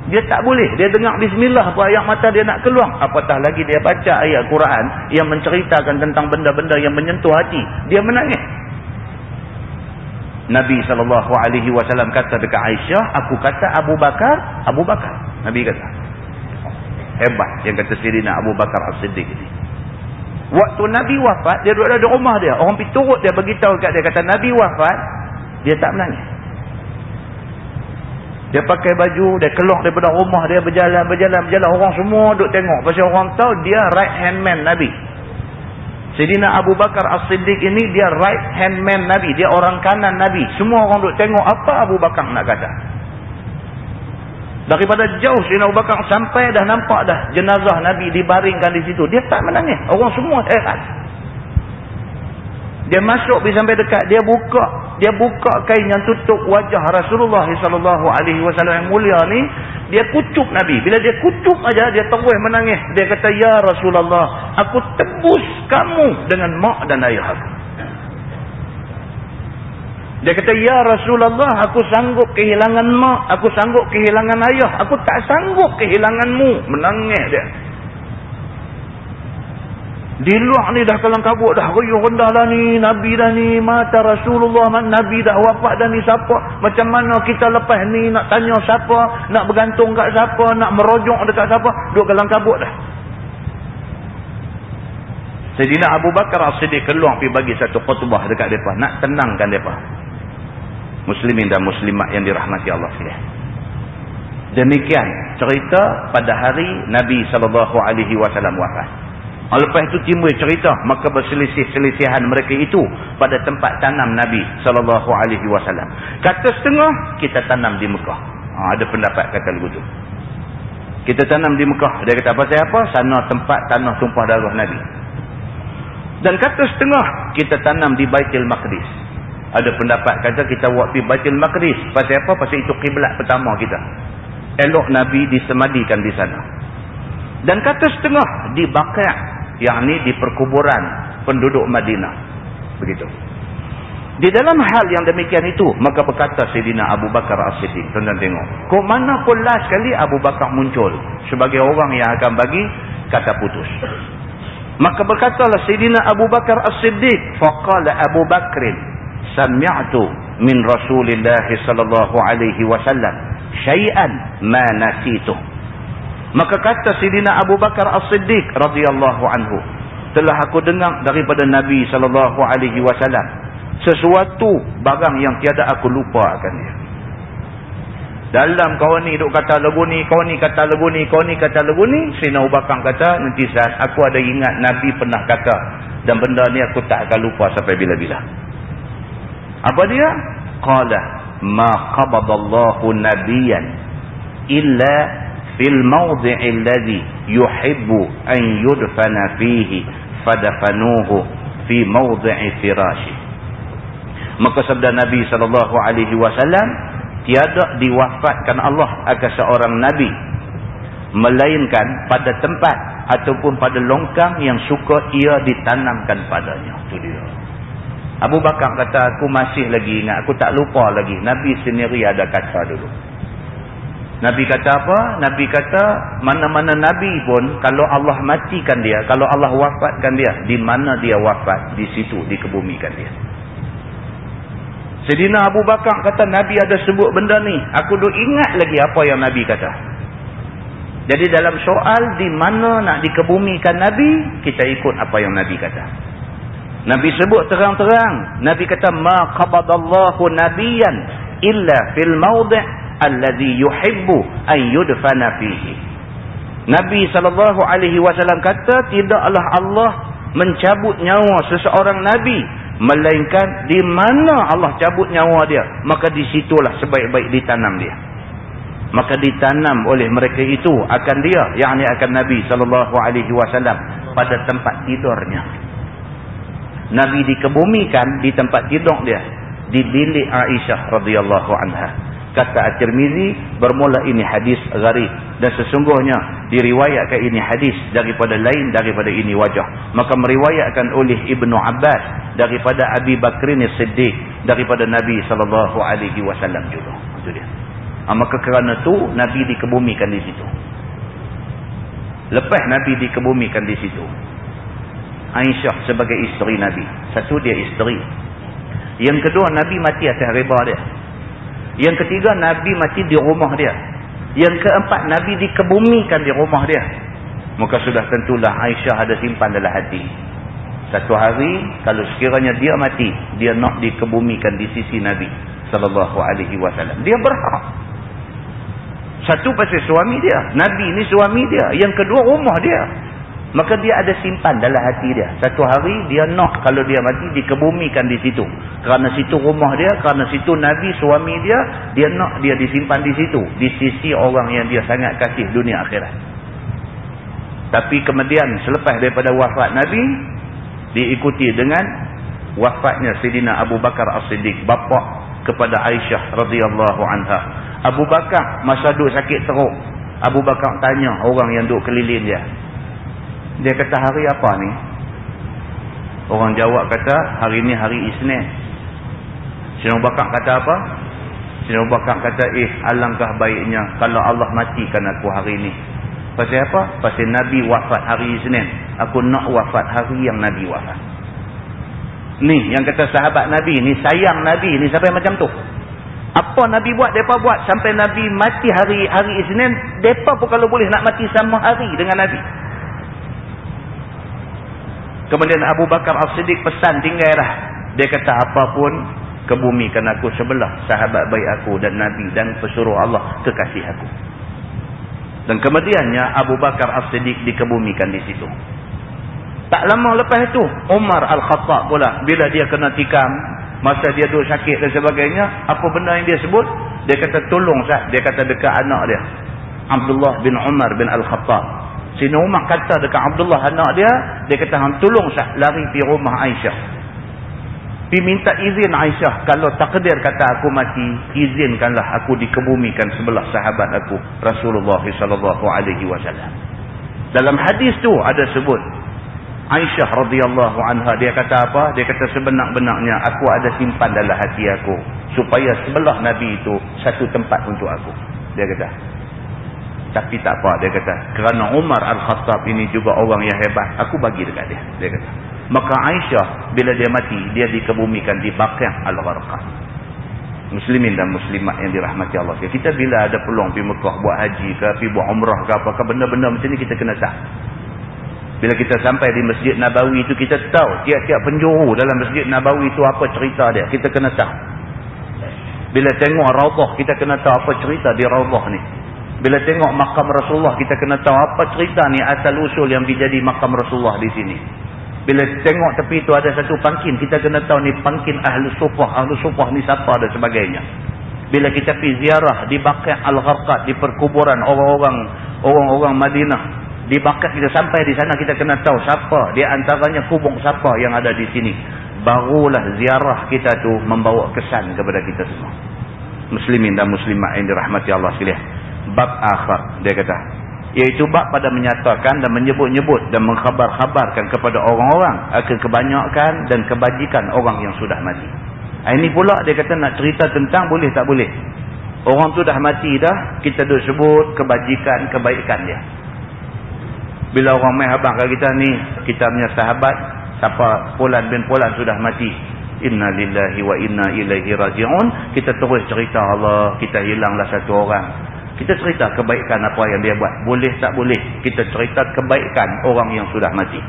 Dia tak boleh. Dia dengar bismillah apa ayat mata dia nak keluar. Apatah lagi dia baca ayat Quran yang menceritakan tentang benda-benda yang menyentuh hati. Dia menangis. Nabi SAW kata dekat Aisyah, aku kata Abu Bakar, Abu Bakar. Nabi kata. Hebat yang kata Sirina Abu Bakar As-Siddiq ini. Waktu Nabi wafat, dia duduk di rumah dia. Orang pergi turut dia beritahu kat dia. Kata Nabi wafat, dia tak menangis. Dia pakai baju, dia keluar daripada rumah dia berjalan, berjalan, berjalan. Orang semua duduk tengok. Pasal orang tahu dia right hand man Nabi. Sedina Abu Bakar As-Siddiq ini dia right hand man Nabi. Dia orang kanan Nabi. Semua orang duduk tengok apa Abu Bakar nak kata. Daripada jauh Sedina Abu Bakar sampai dah nampak dah jenazah Nabi dibaringkan di situ. Dia tak menangis. Orang semua heran. Dia masuk sampai dekat, dia buka, dia buka kain yang tutup wajah Rasulullah sallallahu alaihi wasallam yang mulia ni, dia kucuk Nabi. Bila dia kucuk aja dia terus menangis. Dia kata, "Ya Rasulullah, aku tebus kamu dengan mak dan ayah aku." Dia kata, "Ya Rasulullah, aku sanggup kehilangan mak, aku sanggup kehilangan ayah, aku tak sanggup kehilanganmu." Menangis dia. Di luar ni dah kalang kabut dah. Ruyuh rendah lah ni. Nabi dah ni. Mata Rasulullah. Nabi dah wafat dah ni siapa. Macam mana kita lepas ni nak tanya siapa. Nak bergantung kat siapa. Nak merojok dekat siapa. Duk kalang kabut dah. Sayyidina Abu Bakar As-Siddiq keluar pergi bagi satu khutbah dekat mereka. Nak tenangkan mereka. Muslimin dan muslimat yang dirahmati Allah sekalian. Demikian cerita pada hari Nabi SAW wafat. Lepas itu timbul cerita maka berselisih-selisihan mereka itu pada tempat tanam Nabi sallallahu alaihi wasallam. Kata setengah kita tanam di Mekah. Ha, ada pendapat kata begitu. Kita tanam di Mekah. Dia kata apa siapa? Sana tempat tanah tumpah darah Nabi. Dan kata setengah kita tanam di Baitul Maqdis. Ada pendapat kata kita buat di Baitul Maqdis. Pasal apa? Pasal itu kiblat pertama kita. Elok Nabi disemadikan di sana. Dan kata setengah di Baqi' yang ini di perkuburan penduduk Madinah. Begitu. Di dalam hal yang demikian itu, maka berkata Sayyidina Abu Bakar As-Siddiq. Tuan-tuan tengok. Kok mana pun last sekali Abu Bakar muncul sebagai orang yang akan bagi kata putus. Maka berkatalah Sayyidina Abu Bakar As-Siddiq. Faqala Abu Bakrin. Sami'atu min Rasulullah sallallahu alaihi wasallam. Syai'an ma nasituh. Maka kata Sayyidina Abu Bakar As-Siddiq radhiyallahu anhu. Telah aku dengar daripada Nabi sallallahu alaihi wasallam. Sesuatu barang yang tiada aku lupa akan dia. Dalam kawan ni duk kata lagu ni, kawan ni kata lagu ni, kawan ni kata lagu ni. Sina Ubakang kata, nanti saat aku ada ingat Nabi pernah kata. Dan benda ni aku tak akan lupa sampai bila-bila. Apa dia? Qala ma qabadallahu nabiyan illa fil mawdi'i alladhi yuhibbu an yudfana fihi fadafanuhu fi mawdi'i firashi. Maka sabda Nabi sallallahu alaihi wasallam tiada diwafatkan Allah akan seorang Nabi melainkan pada tempat ataupun pada longkang yang suka ia ditanamkan padanya. Itu dia. Abu Bakar kata aku masih lagi ingat aku tak lupa lagi. Nabi sendiri ada kata dulu Nabi kata apa? Nabi kata mana-mana Nabi pun kalau Allah matikan dia kalau Allah wafatkan dia di mana dia wafat di situ dikebumikan dia Sedina Abu Bakar kata Nabi ada sebut benda ni. Aku duk ingat lagi apa yang Nabi kata. Jadi dalam soal di mana nak dikebumikan Nabi, kita ikut apa yang Nabi kata. Nabi sebut terang-terang. Nabi kata, Ma qabadallahu nabiyan illa fil mawdi' alladhi yuhibbu an yudfana fihi. Nabi SAW kata, tidaklah Allah mencabut nyawa seseorang Nabi Melainkan di mana Allah cabut nyawa dia. Maka di situlah sebaik-baik ditanam dia. Maka ditanam oleh mereka itu akan dia. Yang ini akan Nabi SAW pada tempat tidurnya. Nabi dikebumikan di tempat tidur dia. Di bilik Aisyah radhiyallahu anha kata At-Tirmizi bermula ini hadis gharib. Dan sesungguhnya diriwayatkan ini hadis daripada lain daripada ini wajah. Maka meriwayatkan oleh Ibnu Abbas daripada Abi Bakrin Siddiq daripada Nabi wasallam juga. Itu dia. Ha, maka kerana tu Nabi dikebumikan di situ. Lepas Nabi dikebumikan di situ Aisyah sebagai isteri Nabi. Satu dia isteri. Yang kedua Nabi mati atas riba dia yang ketiga, Nabi mati di rumah dia. Yang keempat, Nabi dikebumikan di rumah dia. Maka sudah tentulah Aisyah ada simpan dalam hati. Satu hari, kalau sekiranya dia mati, dia nak dikebumikan di sisi Nabi sallallahu alaihi wasallam. Dia berhak. Satu pasal suami dia. Nabi ni suami dia. Yang kedua, rumah dia. Maka dia ada simpan dalam hati dia. Satu hari dia nak kalau dia mati dikebumikan di situ. Kerana situ rumah dia, kerana situ Nabi suami dia, dia nak dia disimpan di situ. Di sisi orang yang dia sangat kasih dunia akhirat. Tapi kemudian selepas daripada wafat Nabi, diikuti dengan wafatnya Sayyidina Abu Bakar As-Siddiq. Bapa kepada Aisyah radhiyallahu anha. Abu Bakar masa duduk sakit teruk. Abu Bakar tanya orang yang duduk keliling dia. Dia kata hari apa ni? Orang jawab kata hari ni hari Isnin. Sina Bakar kata apa? Sina Bakar kata eh alangkah baiknya kalau Allah matikan aku hari ni. Pasal apa? Pasal Nabi wafat hari Isnin. Aku nak wafat hari yang Nabi wafat. Ni yang kata sahabat Nabi ni sayang Nabi ni sampai macam tu. Apa Nabi buat, mereka buat sampai Nabi mati hari hari Isnin. Mereka pun kalau boleh nak mati sama hari dengan Nabi. Kemudian Abu Bakar As-Siddiq pesan tinggal dah. Dia kata apapun kebumikan aku sebelah sahabat baik aku dan Nabi dan pesuruh Allah kekasih aku. Dan kemudiannya Abu Bakar As-Siddiq dikebumikan di situ. Tak lama lepas itu Umar Al-Khattab pula bila dia kena tikam masa dia duduk sakit dan sebagainya apa benda yang dia sebut dia kata tolong sah dia kata dekat anak dia Abdullah bin Umar bin Al-Khattab Sina Umar kata dekat Abdullah anak dia, dia kata, tolong sah lari pergi rumah Aisyah. Pergi minta izin Aisyah, kalau takdir kata aku mati, izinkanlah aku dikebumikan sebelah sahabat aku, Rasulullah SAW. Dalam hadis tu ada sebut, Aisyah radhiyallahu anha dia kata apa? Dia kata sebenar-benarnya aku ada simpan dalam hati aku supaya sebelah Nabi itu satu tempat untuk aku. Dia kata. Tapi tak apa dia kata. Kerana Umar Al-Khattab ini juga orang yang hebat. Aku bagi dekat dia. Dia kata. Maka Aisyah bila dia mati. Dia dikebumikan di Baqiyah Al-Gharqah. Muslimin dan Muslimat yang dirahmati Allah. Kita bila ada peluang pergi Mekah buat haji ke. Pergi buat umrah ke apa ke. Benda-benda macam ni kita kena tahu. Bila kita sampai di Masjid Nabawi itu kita tahu. Tiap-tiap penjuru dalam Masjid Nabawi itu apa cerita dia. Kita kena tahu. Bila tengok Raudah kita kena tahu apa cerita di Raudah ni. Bila tengok makam Rasulullah kita kena tahu apa cerita ni asal usul yang dijadi makam Rasulullah di sini. Bila tengok tepi itu ada satu pangkin kita kena tahu ni pangkin ahli sufah, ahli sufah ni siapa dan sebagainya. Bila kita pergi ziarah di Baqi' Al-Gharqad di perkuburan orang-orang orang-orang Madinah di Baqi' kita sampai di sana kita kena tahu siapa di antaranya kubur siapa yang ada di sini. Barulah ziarah kita tu membawa kesan kepada kita semua. Muslimin dan muslimat yang dirahmati Allah sekalian bab akhir dia kata iaitu bab pada menyatakan dan menyebut-nyebut dan mengkhabar-khabarkan kepada orang-orang akan kebanyakan dan kebajikan orang yang sudah mati. Ha, ini pula dia kata nak cerita tentang boleh tak boleh. Orang tu dah mati dah kita dah sebut kebajikan kebaikan dia. Bila orang main habang kat kita ni kita punya sahabat siapa Polan bin Polan sudah mati inna lillahi wa inna ilaihi raji'un kita terus cerita Allah kita hilanglah satu orang kita cerita kebaikan apa yang dia buat. Boleh tak boleh. Kita cerita kebaikan orang yang sudah mati.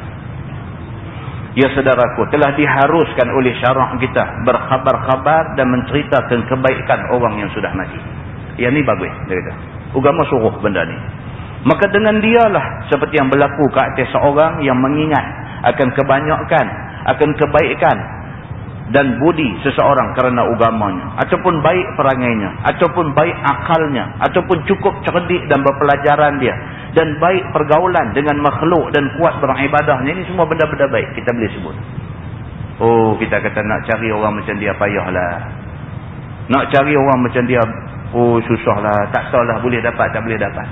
Ya saudaraku, telah diharuskan oleh syarak kita berkhabar-khabar dan menceritakan kebaikan orang yang sudah mati. Yang ni bagus, dia kata. Ugama suruh benda ni. Maka dengan dialah seperti yang berlaku ke atas seorang yang mengingat akan kebanyakan, akan kebaikan dan budi seseorang kerana agamanya ataupun baik perangainya ataupun baik akalnya ataupun cukup cerdik dan berpelajaran dia dan baik pergaulan dengan makhluk dan kuat beribadahnya ini semua benda-benda baik kita boleh sebut. Oh kita kata nak cari orang macam dia payahlah. Nak cari orang macam dia oh susahlah. Tak tahulah boleh dapat tak boleh dapat.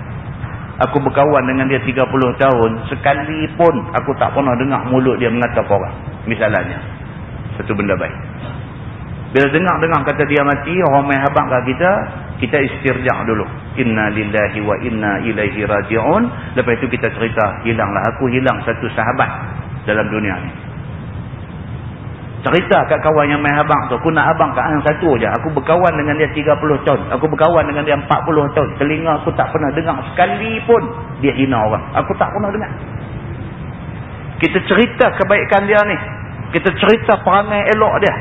Aku berkawan dengan dia 30 tahun sekalipun aku tak pernah dengar mulut dia mengatakan orang misalnya satu benda baik. Bila dengar-dengar kata dia mati orang main habak kat kita kita istirja' dulu. Inna lillahi wa inna ilaihi raji'un. Lepas itu kita cerita hilanglah aku hilang satu sahabat dalam dunia ni. Cerita kat kawan yang main habang tu aku nak abang kat yang satu je. Aku berkawan dengan dia 30 tahun aku berkawan dengan dia 40 tahun telinga aku tak pernah dengar sekali pun dia hina orang. Aku tak pernah dengar. Kita cerita kebaikan dia ni kita cerita perangai elok dia.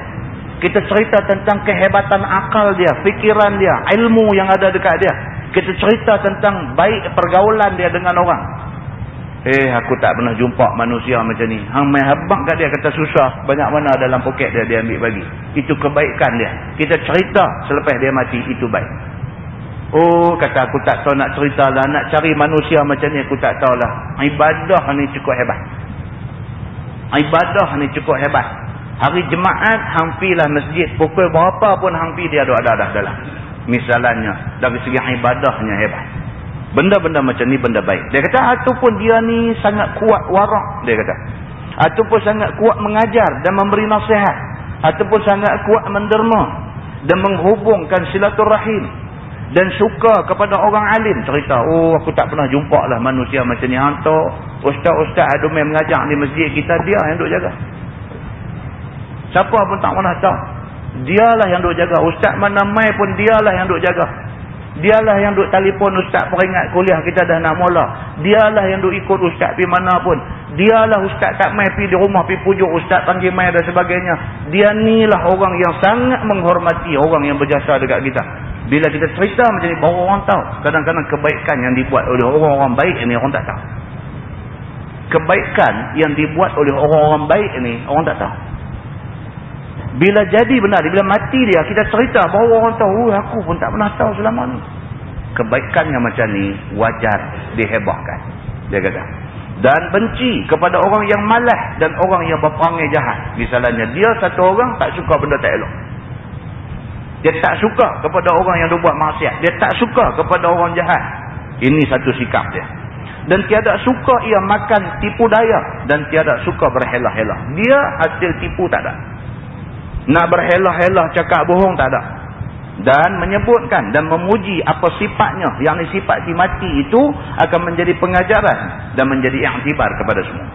Kita cerita tentang kehebatan akal dia, fikiran dia, ilmu yang ada dekat dia. Kita cerita tentang baik pergaulan dia dengan orang. Eh, aku tak pernah jumpa manusia macam ni. Hang main habang kat dia kata susah. Banyak mana dalam poket dia, dia ambil bagi. Itu kebaikan dia. Kita cerita selepas dia mati, itu baik. Oh, kata aku tak tahu nak cerita lah. Nak cari manusia macam ni, aku tak tahu lah. Ibadah ni cukup hebat ibadah ni cukup hebat. Hari jemaat hampirlah masjid. Pukul berapa pun hampir dia ada ada dalam. Misalnya dari segi ibadahnya hebat. Benda-benda macam ni benda baik. Dia kata ataupun dia ni sangat kuat warak dia kata. Ataupun sangat kuat mengajar dan memberi nasihat. Ataupun sangat kuat menderma dan menghubungkan silaturahim dan suka kepada orang alim. Cerita oh aku tak pernah jumpa lah manusia macam ni. Hantar ustaz-ustaz ada main mengajar di masjid kita dia yang duk jaga. Siapa pun tak pernah tahu. Dialah yang duk jaga. Ustaz mana mai pun dialah yang duk jaga dialah yang duk telefon ustaz peringat kuliah kita dah nak mula dialah yang duk ikut ustaz pergi mana pun dialah ustaz tak mai pergi di rumah pergi pujuk ustaz panggil mai dan sebagainya dia ni lah orang yang sangat menghormati orang yang berjasa dekat kita bila kita cerita macam ni, baru orang tahu. Kadang-kadang kebaikan yang dibuat oleh orang-orang baik ini, orang tak tahu. Kebaikan yang dibuat oleh orang-orang baik ini, orang tak tahu. Bila jadi benar, bila mati dia, kita cerita baru orang tahu, oh, aku pun tak pernah tahu selama ni. Kebaikan yang macam ni, wajar dihebahkan. Dia kata. Dan benci kepada orang yang malas dan orang yang berperangai jahat. Misalnya, dia satu orang tak suka benda tak elok. Dia tak suka kepada orang yang buat maksiat. Dia tak suka kepada orang jahat. Ini satu sikap dia. Dan tiada suka ia makan tipu daya. Dan tiada suka berhelah-helah. Dia hasil tipu tak ada. Nak berhelah-helah cakap bohong tak ada. dan menyebutkan dan memuji apa sifatnya. Yang sifat si mati itu akan menjadi pengajaran dan menjadi iktibar kepada semua.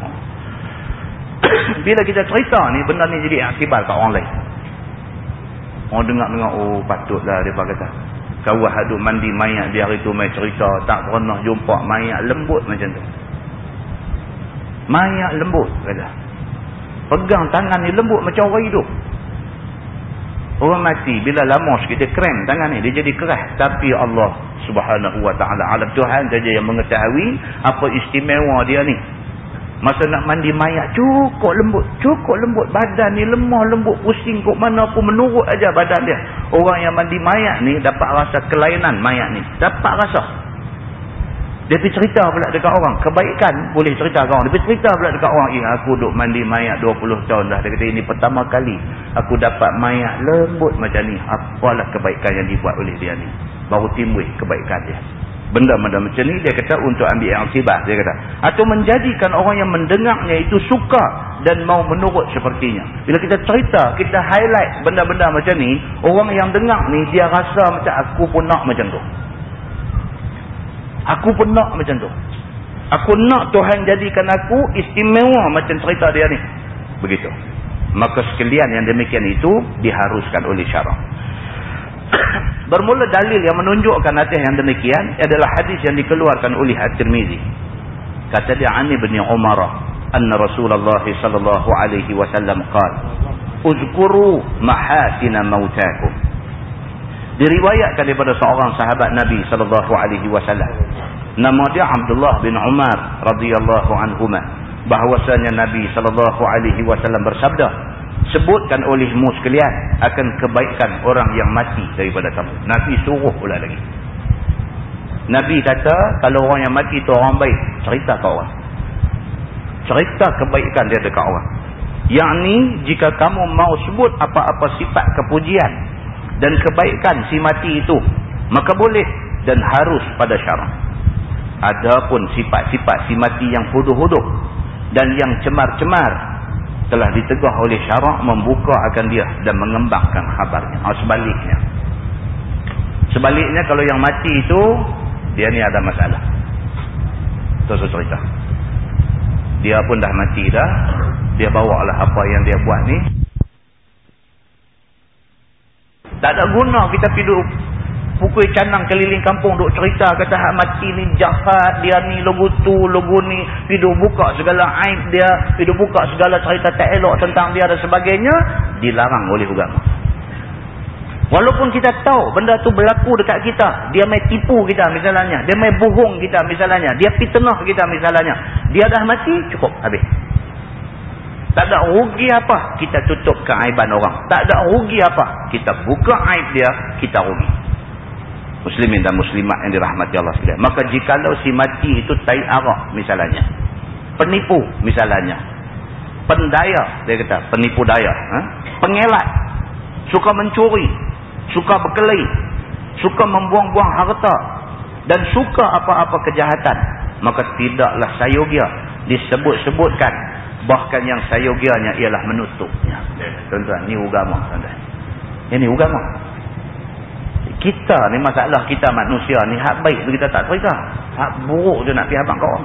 Bila kita cerita ni benda ni jadi iktibar kat orang lain. Orang dengar-dengar oh patutlah dia kata kawah haduk mandi mayat dia hari tu main cerita. Tak pernah jumpa mayat lembut macam tu. Mayat lembut kata. Pegang tangan ni lembut macam orang hidup Orang mati bila lama sikit dia krem tangan ni dia jadi keras tapi Allah Subhanahu wa taala alam Tuhan saja yang mengetahui apa istimewa dia ni. Masa nak mandi mayat cukup lembut, cukup lembut badan ni lemah lembut pusing kok mana pun menurut aja badan dia. Orang yang mandi mayat ni dapat rasa kelainan mayat ni. Dapat rasa. Dia pergi cerita pula dekat orang. Kebaikan boleh cerita dekat orang. Dia pergi cerita pula dekat orang. Eh aku duduk mandi mayat 20 tahun dah. Dia kata ini pertama kali. Aku dapat mayat lembut macam ni. Apalah kebaikan yang dibuat oleh dia ni. Baru timbul kebaikan dia. Benda-benda macam ni dia kata untuk ambil yang sibah. Dia kata. Atau menjadikan orang yang mendengarnya itu suka dan mau menurut sepertinya. Bila kita cerita, kita highlight benda-benda macam ni. Orang yang dengar ni dia rasa macam aku pun nak macam tu. Aku pun nak macam tu. Aku nak Tuhan jadikan aku istimewa macam cerita dia ni. Begitu. Maka sekalian yang demikian itu diharuskan oleh syarak. Bermula dalil yang menunjukkan atas yang demikian adalah hadis yang dikeluarkan oleh At-Tirmizi. Kata dia Ani bin Umar anna Rasulullah sallallahu alaihi wasallam qala Uzkuru mahasina mautakum diriwayatkan daripada seorang sahabat Nabi sallallahu alaihi wasallam. Nama dia Abdullah bin Umar radhiyallahu anhuma. Bahwasanya Nabi sallallahu alaihi wasallam bersabda sebutkan olehmu sekalian akan kebaikan orang yang mati daripada kamu. Nabi suruh pula lagi. Nabi kata kalau orang yang mati itu orang baik cerita ke orang. Cerita kebaikan dia dekat orang. Yang ni jika kamu mau sebut apa-apa sifat kepujian dan kebaikan si mati itu maka boleh dan harus pada syarak adapun sifat-sifat si mati yang huduh-huduh dan yang cemar-cemar telah ditegah oleh syarak membuka akan dia dan mengembangkan khabarnya. Oh, sebaliknya. Sebaliknya kalau yang mati itu dia ni ada masalah. Saya cerita. Dia pun dah mati dah. Dia bawa lah apa yang dia buat ni tak ada guna kita pergi pukul canang keliling kampung duk cerita kata hak mati ni jahat dia ni logo tu logo ni. Pergi buka segala aib dia pergi buka segala cerita tak elok tentang dia dan sebagainya dilarang oleh agama. Walaupun kita tahu benda tu berlaku dekat kita dia mai tipu kita misalnya dia mai bohong kita misalnya dia fitnah kita misalnya dia dah mati cukup habis tak ada rugi apa kita tutup keaiban orang. Tak ada rugi apa kita buka aib dia, kita rugi. Muslimin dan muslimat yang dirahmati Allah sekalian. Maka jikalau si mati itu tai arak misalnya. Penipu misalnya. Pendaya, dia kata, penipu daya. Ha? Pengelat. Suka mencuri. Suka berkelahi. Suka membuang-buang harta. Dan suka apa-apa kejahatan. Maka tidaklah sayogya disebut-sebutkan bahkan yang sayogianya ialah menutupnya. Tuan-tuan ni agama tuan-tuan. Ini agama kita ni masalah kita manusia ni hak baik tu kita tak cerita hak buruk tu nak habang kau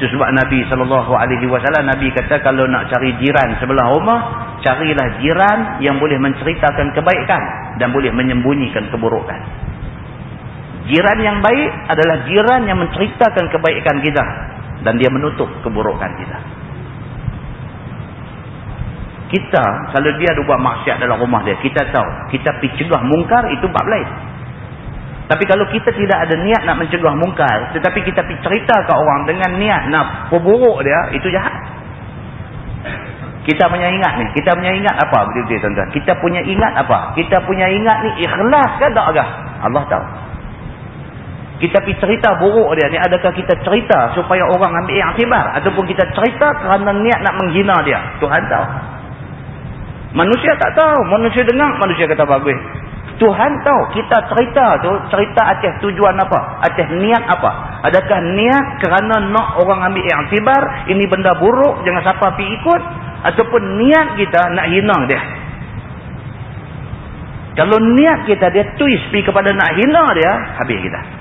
itu sebab Nabi SAW Nabi kata kalau nak cari jiran sebelah rumah carilah jiran yang boleh menceritakan kebaikan dan boleh menyembunyikan keburukan. Jiran yang baik adalah jiran yang menceritakan kebaikan kita dan dia menutup keburukan kita. Kita, kalau dia ada buat maksiat dalam rumah dia, kita tahu, kita pergi cegah mungkar, itu bab lain. Tapi kalau kita tidak ada niat nak mencegah mungkar, tetapi kita pergi cerita ke orang dengan niat nak perburuk dia, itu jahat. Kita punya ingat ni, kita punya ingat apa? Betul-betul tuan-tuan. Kita punya ingat apa? Kita punya ingat ni ikhlas ke tak agak? Allah tahu kita pergi cerita buruk dia ni adakah kita cerita supaya orang ambil iktibar ataupun kita cerita kerana niat nak menghina dia? Tuhan tahu. Manusia tak tahu. Manusia dengar manusia kata bagus. Tuhan tahu. Kita cerita tu cerita atas tujuan apa? Atas niat apa? Adakah niat kerana nak orang ambil iktibar ini benda buruk jangan siapa pergi ikut. Ataupun niat kita nak hina dia. Kalau niat kita dia twist pergi kepada nak hina dia, habis kita.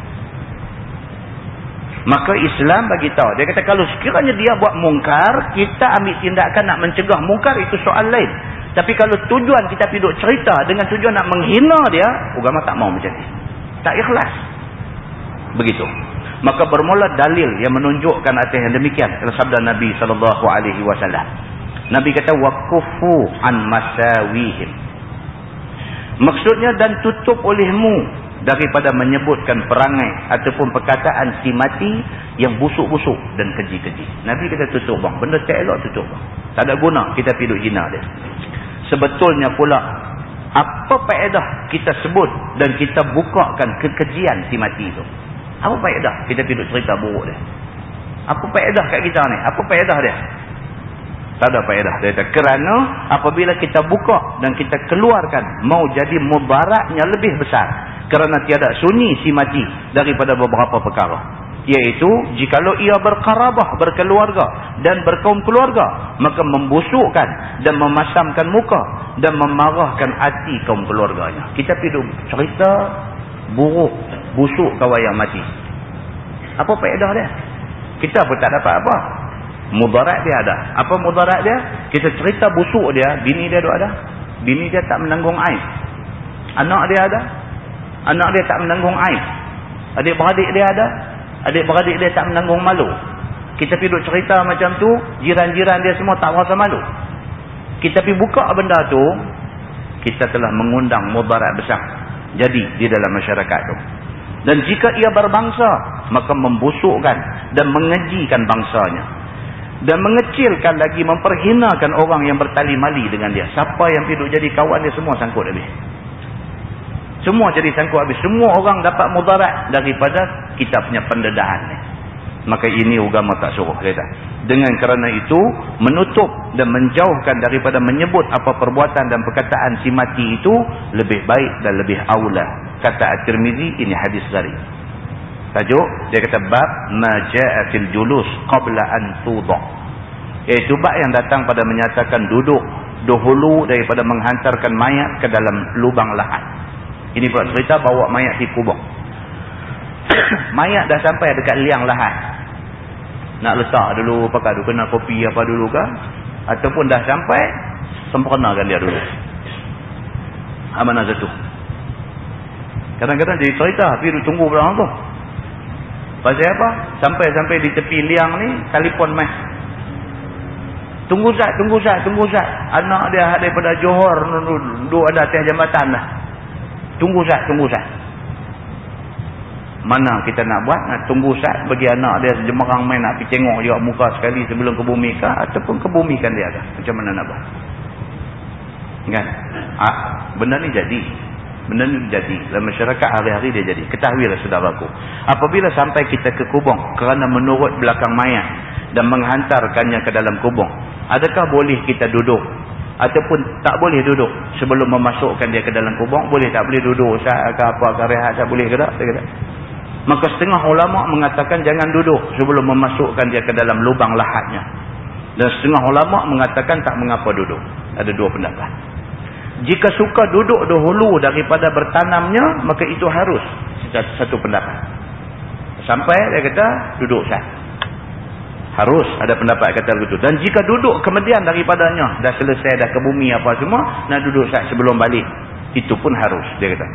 Maka Islam bagi tahu dia kata kalau sekiranya dia buat mungkar, kita ambil tindakan nak mencegah mungkar itu soal lain. Tapi kalau tujuan kita pergi duk cerita dengan tujuan nak menghina dia, agama tak mau macam ni. Tak ikhlas. Begitu. Maka bermula dalil yang menunjukkan atas yang demikian adalah sabda Nabi sallallahu alaihi wasallam. Nabi kata waqufu an masawihim. Maksudnya dan tutup olehmu daripada menyebutkan perangai ataupun perkataan si mati yang busuk-busuk dan keji-keji. Nabi kata tutup bang. Benda tak elok tutup bang. Tak ada guna kita pergi duk hina dia. Sebetulnya pula apa faedah kita sebut dan kita bukakan kekejian si mati itu. Apa faedah kita pergi duk cerita buruk dia. Apa faedah kat kita ni? Apa faedah dia? Tak ada faedah. Dia kata, kerana apabila kita buka dan kita keluarkan mau jadi mubaraknya lebih besar kerana tiada sunyi si mati daripada beberapa perkara. Iaitu jikalau ia berkarabah berkeluarga dan berkaum keluarga maka membusukkan dan memasamkan muka dan memarahkan hati kaum keluarganya. Kita pergi cerita buruk busuk kawan yang mati. Apa faedah dia? Kita pun tak dapat apa. Mudarat dia ada. Apa mudarat dia? Kita cerita busuk dia. Bini dia ada. Bini dia tak menanggung air. Anak dia ada Anak dia tak menanggung aib. Adik-beradik dia ada. Adik-beradik dia tak menanggung malu. Kita pergi duduk cerita macam tu. Jiran-jiran dia semua tak rasa malu. Kita pergi buka benda tu. Kita telah mengundang mudarat besar. Jadi di dalam masyarakat tu. Dan jika ia berbangsa. Maka membusukkan dan mengejikan bangsanya. Dan mengecilkan lagi memperhinakan orang yang bertali mali dengan dia. Siapa yang duduk jadi kawan dia semua sangkut lebih. Semua jadi sangkut habis. Semua orang dapat mudarat daripada kita punya pendedahan ni. Maka ini agama tak suruh kita. Dengan kerana itu, menutup dan menjauhkan daripada menyebut apa perbuatan dan perkataan si mati itu, lebih baik dan lebih awla. Kata At-Tirmizi, ini hadis dari. Tajuk, dia kata, Bab maja'atil julus qabla an tudah. Iaitu bab yang datang pada menyatakan duduk dahulu daripada menghantarkan mayat ke dalam lubang lahat. Ini pula cerita bawa mayat di kubur. mayat dah sampai dekat liang lahat. Nak letak dulu, pakai dulu, kena kopi apa dulu ke? Ataupun dah sampai, sempurnakan dia dulu. Amanah satu. Kadang-kadang jadi cerita, tapi tunggu belakang tu. Pasal apa? Sampai-sampai di tepi liang ni, telefon mai. Tunggu sat, tunggu sat, tunggu sat. Anak dia daripada Johor, duduk ada atas jambatan lah. Tunggu sat, tunggu sat. Mana kita nak buat? Nak tunggu sat bagi anak dia sejemerang main nak pergi tengok juga muka sekali sebelum ke? Ataupun ke bumi kan dia kah? Macam mana nak buat? Kan? Ha, benda ni jadi. Benda ni jadi. Dalam masyarakat hari-hari dia jadi. Ketahuilah saudaraku. Apabila sampai kita ke kubung kerana menurut belakang mayat dan menghantarkannya ke dalam kubung. Adakah boleh kita duduk ataupun tak boleh duduk. Sebelum memasukkan dia ke dalam kubur boleh tak boleh duduk ke apa ke rehat tak? Boleh ke tak? Kata. maka setengah ulama mengatakan jangan duduk sebelum memasukkan dia ke dalam lubang lahatnya. Dan setengah ulama mengatakan tak mengapa duduk. Ada dua pendapat. Jika suka duduk dahulu daripada bertanamnya maka itu harus. Satu pendapat. Sampai dia kata duduk sah harus ada pendapat kata begitu. Dan jika duduk kemudian daripadanya, dah selesai, dah ke bumi apa semua, nak duduk saat sebelum balik. Itu pun harus, dia kata.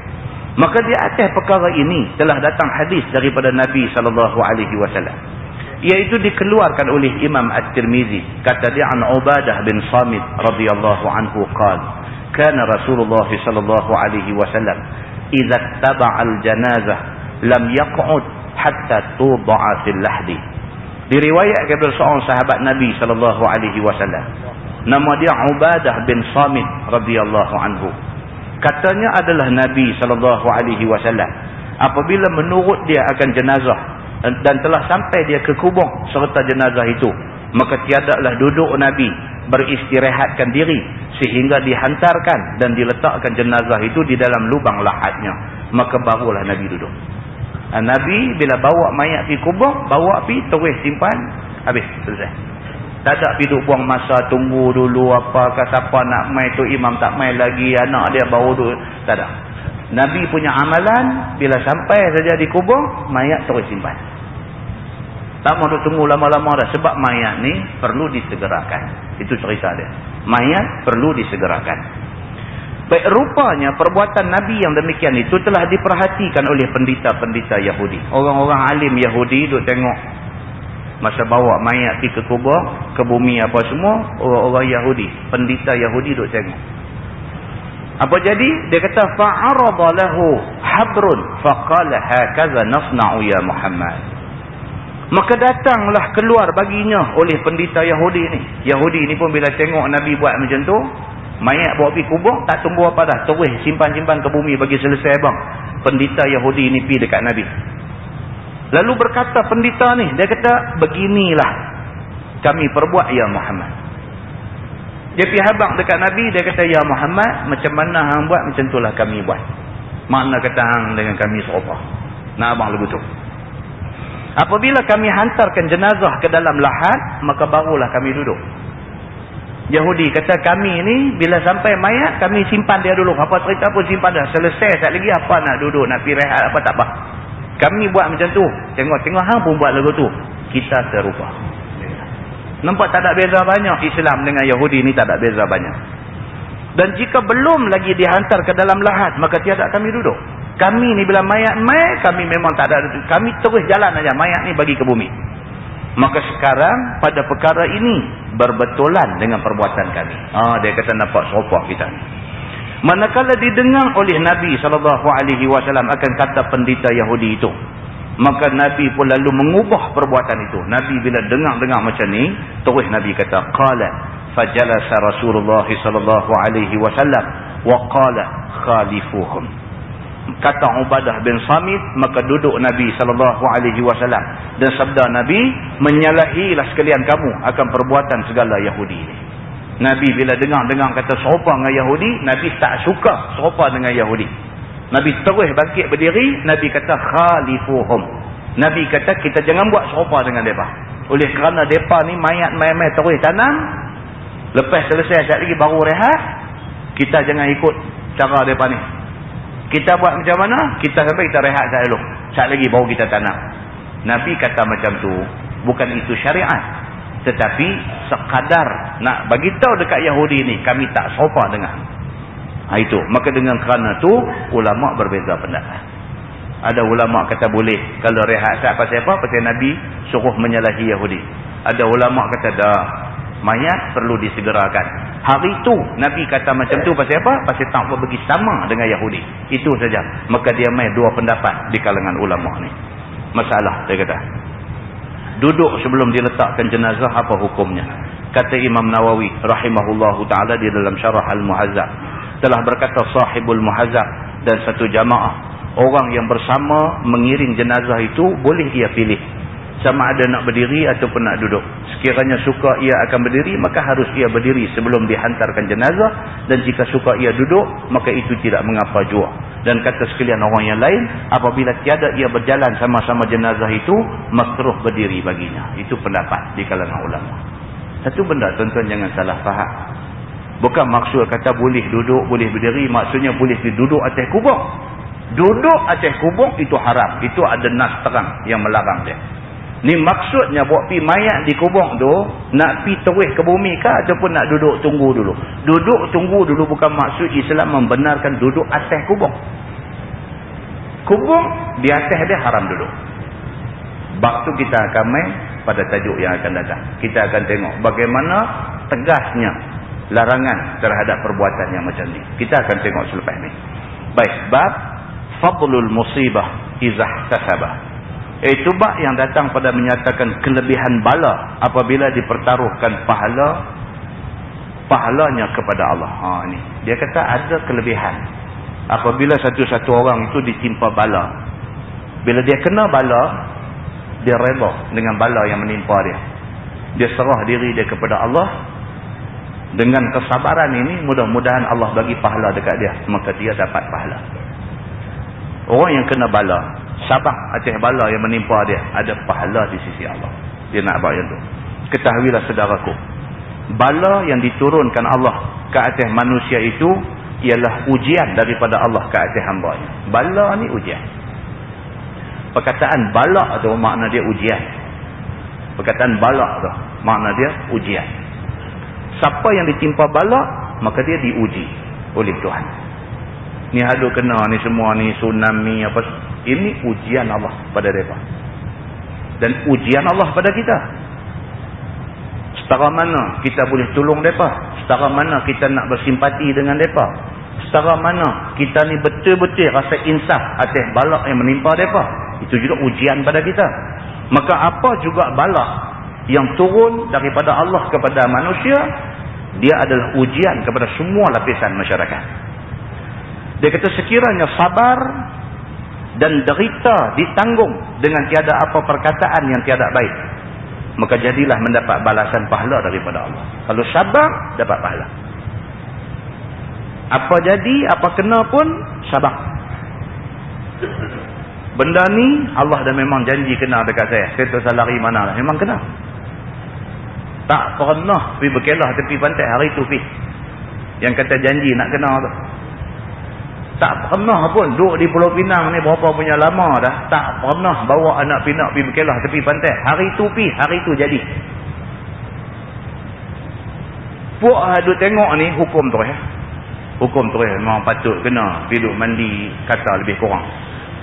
Maka di atas perkara ini telah datang hadis daripada Nabi SAW. Iaitu dikeluarkan oleh Imam At-Tirmizi. Kata dia an Ubadah bin Samit radhiyallahu anhu qal. Kana Rasulullah sallallahu alaihi wasallam idza taba'a al-janazah lam yaq'ud hatta tuda'a fil lahdi diriwayatkan kepada seorang sahabat Nabi sallallahu alaihi wasallam. Nama dia Ubadah bin Samit radhiyallahu anhu. Katanya adalah Nabi sallallahu alaihi wasallam. Apabila menurut dia akan jenazah dan telah sampai dia ke kubur serta jenazah itu maka tiadalah duduk Nabi beristirahatkan diri sehingga dihantarkan dan diletakkan jenazah itu di dalam lubang lahatnya. Maka barulah Nabi duduk Nabi bila bawa mayat pergi kubur, bawa pergi, terus simpan, habis, selesai. Tak ada pergi buang masa tunggu dulu apa ke siapa nak mai tu imam tak mai lagi anak dia baru dulu. Tak ada. Nabi punya amalan bila sampai saja di kubur mayat terus simpan. Tak mahu tunggu lama-lama dah sebab mayat ni perlu disegerakan. Itu cerita dia. Mayat perlu disegerakan. Baik rupanya perbuatan Nabi yang demikian itu telah diperhatikan oleh pendita-pendita Yahudi. Orang-orang alim Yahudi duk tengok Masa bawa mayat pergi ke kubur, ke bumi apa semua, orang-orang Yahudi, pendeta Yahudi duk tengok. Apa jadi? Dia kata fa'arada lahu habrun faqala hakaza nasna'u ya Muhammad. Maka datanglah keluar baginya oleh pendeta Yahudi ni. Yahudi ni pun bila tengok Nabi buat macam tu, mayat bawa pergi kubur, tak tunggu apa dah. Terus simpan-simpan ke bumi bagi selesai bang. Pendeta Yahudi ni pergi dekat Nabi. Lalu berkata pendeta ni, dia kata, beginilah kami perbuat ya Muhammad. Dia pergi habang dekat Nabi, dia kata, ya Muhammad, macam mana hang buat, macam itulah kami buat. Makna kata hang dengan kami serupa. Nak abang lagu tu. Apabila kami hantarkan jenazah ke dalam lahat, maka barulah kami duduk. Yahudi kata kami ni bila sampai mayat kami simpan dia dulu. Apa cerita pun simpan dah. Selesai tak lagi apa nak duduk, nak pergi rehat apa tak apa. Kami buat macam tu. Tengok-tengok hang pun buat lagu tu. Kita serupa. Nampak tak ada beza banyak Islam dengan Yahudi ni tak ada beza banyak. Dan jika belum lagi dihantar ke dalam lahat, maka tiada kami duduk. Kami ni bila mayat mai, kami memang tak ada. Kami terus jalan aja mayat ni bagi ke bumi. Maka sekarang pada perkara ini berbetulan dengan perbuatan kami. Ah dia kata nampak serupa kita. Manakala didengar oleh Nabi SAW akan kata pendeta Yahudi itu. Maka Nabi pun lalu mengubah perbuatan itu. Nabi bila dengar-dengar macam ni, terus Nabi kata, Qala fajalasa Rasulullah SAW wa qala khalifuhum. Kata Ubadah bin Samit, maka duduk Nabi SAW. Dan sabda Nabi, menyalahilah sekalian kamu akan perbuatan segala Yahudi ini. Nabi bila dengar-dengar kata serupa dengan Yahudi, Nabi tak suka serupa dengan Yahudi. Nabi terus bangkit berdiri, Nabi kata khalifuhum. Nabi kata kita jangan buat serupa dengan mereka. Oleh kerana mereka ni mayat-mayat terus tanam, lepas selesai sekejap lagi baru rehat, kita jangan ikut cara mereka ni. Kita buat macam mana? Kita sampai kita rehat sekejap dulu. Sekejap lagi baru kita tanam. Nabi kata macam tu, bukan itu syariat. Tetapi sekadar nak bagi tahu dekat Yahudi ni kami tak serupa dengan. Ha, itu. Maka dengan kerana tu ulama berbeza pendapat. Ada ulama kata boleh kalau rehat tak pasal apa? Pasal Nabi suruh menyalahi Yahudi. Ada ulama kata dah mayat perlu disegerakan. Hari itu Nabi kata macam tu pasal apa? Pasal tak apa bagi sama dengan Yahudi. Itu saja. Maka dia main dua pendapat di kalangan ulama ni. Masalah dia kata duduk sebelum diletakkan jenazah apa hukumnya kata Imam Nawawi rahimahullahu taala di dalam syarah al-muhazzab telah berkata sahibul muhazzab dan satu jamaah orang yang bersama mengiring jenazah itu boleh ia pilih sama ada nak berdiri ataupun nak duduk. Sekiranya suka ia akan berdiri maka harus ia berdiri sebelum dihantarkan jenazah. Dan jika suka ia duduk maka itu tidak mengapa jua. Dan kata sekalian orang yang lain apabila tiada ia berjalan sama-sama jenazah itu makruh berdiri baginya. Itu pendapat di kalangan ulama. Satu benda tuan-tuan jangan salah faham. Bukan maksud kata boleh duduk boleh berdiri. Maksudnya boleh duduk atas kubur. Duduk atas kubur itu haram. Itu ada nas terang yang melarang dia Ni maksudnya buat pi mayat di kubur tu nak pi terus ke bumi ke ataupun nak duduk tunggu dulu. Duduk tunggu dulu bukan maksud Islam membenarkan duduk atas kubur. Kubur di atas dia haram duduk. Waktu kita akan main pada tajuk yang akan datang. Kita akan tengok bagaimana tegasnya larangan terhadap perbuatan yang macam ni. Kita akan tengok selepas ni. Baik, bab fadlul musibah izah tasabah. Itu bak yang datang pada menyatakan kelebihan bala apabila dipertaruhkan pahala pahalanya kepada Allah. Ha ni. Dia kata ada kelebihan. Apabila satu-satu orang itu ditimpa bala. Bila dia kena bala, dia redha dengan bala yang menimpa dia. Dia serah diri dia kepada Allah. Dengan kesabaran ini mudah-mudahan Allah bagi pahala dekat dia, maka dia dapat pahala. Orang yang kena bala, sabar atas bala yang menimpa dia ada pahala di sisi Allah. Dia nak buat yang tu. Ketahuilah saudaraku bala yang diturunkan Allah ke atas manusia itu ialah ujian daripada Allah ke atas hamba bala ni ujian. Perkataan bala tu makna dia ujian. Perkataan bala tu makna dia ujian. Siapa yang ditimpa bala maka dia diuji oleh Tuhan. Ni hadu kena ni semua ni tsunami apa ini ujian Allah pada mereka dan ujian Allah pada kita Setara mana kita boleh tolong mereka? Setara mana kita nak bersimpati dengan mereka? Setara mana kita ni betul-betul rasa insaf atas balak yang menimpa mereka? Itu juga ujian pada kita. Maka apa juga balak yang turun daripada Allah kepada manusia, dia adalah ujian kepada semua lapisan masyarakat. Dia kata sekiranya sabar dan derita ditanggung dengan tiada apa perkataan yang tiada baik maka jadilah mendapat balasan pahala daripada Allah. Kalau sabar, dapat pahala. Apa jadi, apa kena pun, sabar. Benda ni, Allah dah memang janji kena dekat saya. Saya salah lari mana lah. Memang kena. Tak pernah pergi berkelah tepi pantai hari tu pergi. Yang kata janji nak kena tu. Tak pernah pun duduk di Pulau Pinang ni berapa punya lama dah. Tak pernah bawa anak pinak pergi berkelah tepi pantai. Hari tu pi, hari tu jadi. Puak duduk tengok ni hukum tu ya. Hukum tu ya. Memang patut kena pergi mandi kata lebih kurang.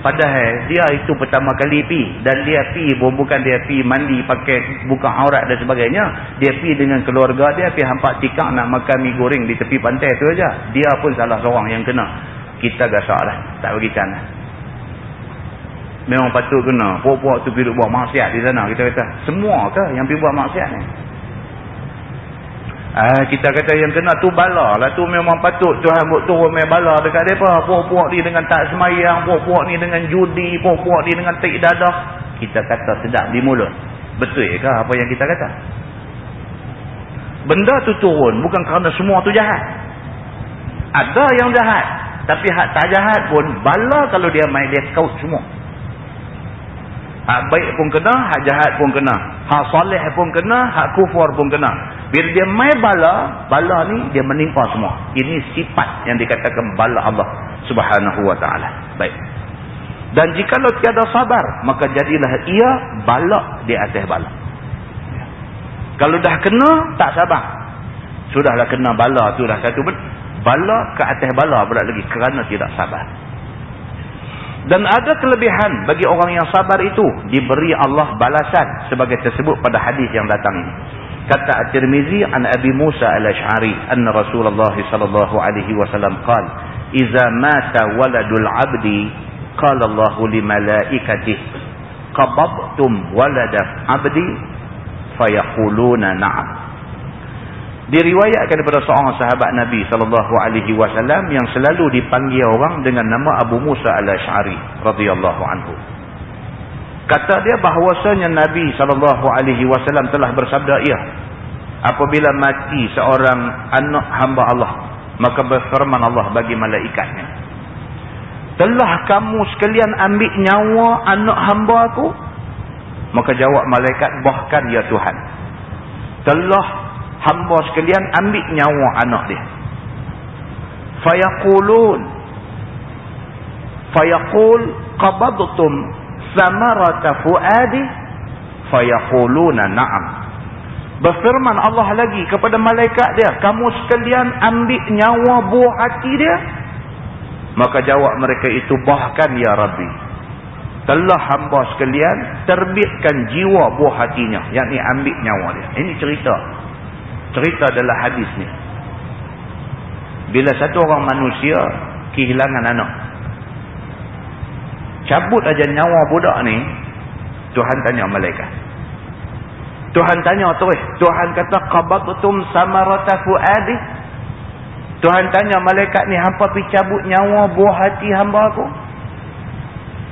Padahal dia itu pertama kali pi dan dia pi bukan dia pi mandi pakai buka aurat dan sebagainya. Dia pi dengan keluarga dia pi hampak tikak nak makan mi goreng di tepi pantai tu aja. Dia pun salah seorang yang kena kita gasak lah. Tak bagi can lah. Memang patut kena. Puak-puak tu pergi buat maksiat di sana. Kita kata, semua ke yang pergi buat maksiat ni? Ah, kita kata yang kena tu bala lah. Tu memang patut Tuhan buat turun main bala dekat mereka. Puak-puak ni dengan tak semayang. Puak-puak ni dengan judi. Puak-puak ni dengan tik dadah. Kita kata sedap di mulut. Betul ke apa yang kita kata? Benda tu turun bukan kerana semua tu jahat. Ada yang jahat. Tapi hak tak jahat pun, bala kalau dia main dia kaut semua. Hak baik pun kena, hak jahat pun kena. Hak soleh pun kena, hak kufur pun kena. Bila dia main bala, bala ni dia menimpa semua. Ini sifat yang dikatakan bala Allah subhanahu wa ta'ala. Baik. Dan jika lo tiada sabar, maka jadilah ia bala di atas bala. Kalau dah kena, tak sabar. Sudahlah kena bala tu dah satu benda bala ke atas bala pula lagi kerana tidak sabar. Dan ada kelebihan bagi orang yang sabar itu diberi Allah balasan sebagai tersebut pada hadis yang datang ini. Kata At-Tirmizi an Abi Musa Al-Ash'ari anna Rasulullah sallallahu alaihi wasallam qala iza mata waladul 'abdi qala Allah li malaikatihi qabadtum walada 'abdi fayaquluna na'am diriwayatkan daripada seorang sahabat Nabi sallallahu alaihi wasallam yang selalu dipanggil orang dengan nama Abu Musa Al-Asy'ari radhiyallahu anhu. Kata dia bahawasanya Nabi sallallahu alaihi wasallam telah bersabda ia apabila mati seorang anak hamba Allah maka berfirman Allah bagi malaikatnya telah kamu sekalian ambil nyawa anak hamba aku maka jawab malaikat bahkan ya Tuhan telah hamba sekalian ambil nyawa anak dia. Fayaqulun. Fayaqul qabadtum samarata fuadi? Fayaquluna na'am. Berfirman Allah lagi kepada malaikat dia kamu sekalian ambil nyawa buah hati dia? Maka jawab mereka itu bahkan ya rabbi telah hamba sekalian terbitkan jiwa buah hatinya. Yakni ambil nyawa dia. Ini cerita cerita adalah hadis ni. Bila satu orang manusia kehilangan anak. Cabut aja nyawa budak ni Tuhan tanya malaikat. Tuhan tanya terus. Tuhan kata qabatum samarata fuadi? Tuhan tanya malaikat ni hampa pi cabut nyawa buah hati hamba aku?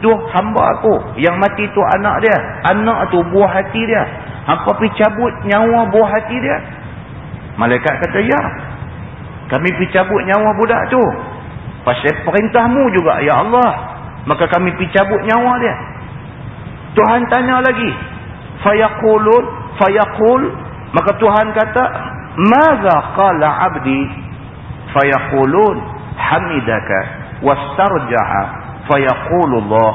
Duh hamba aku yang mati tu anak dia. Anak tu buah hati dia. Hampa pi cabut nyawa buah hati dia Malaikat kata, ya. Kami pergi cabut nyawa budak tu. Pasal perintahmu juga, ya Allah. Maka kami pergi cabut nyawa dia. Tuhan tanya lagi. Fayaqulun, fayaqul, Maka Tuhan kata, "Madza qala 'abdi?" Fayaqulun, "Hamidaka wastarja'a." Fayaqulu Allah,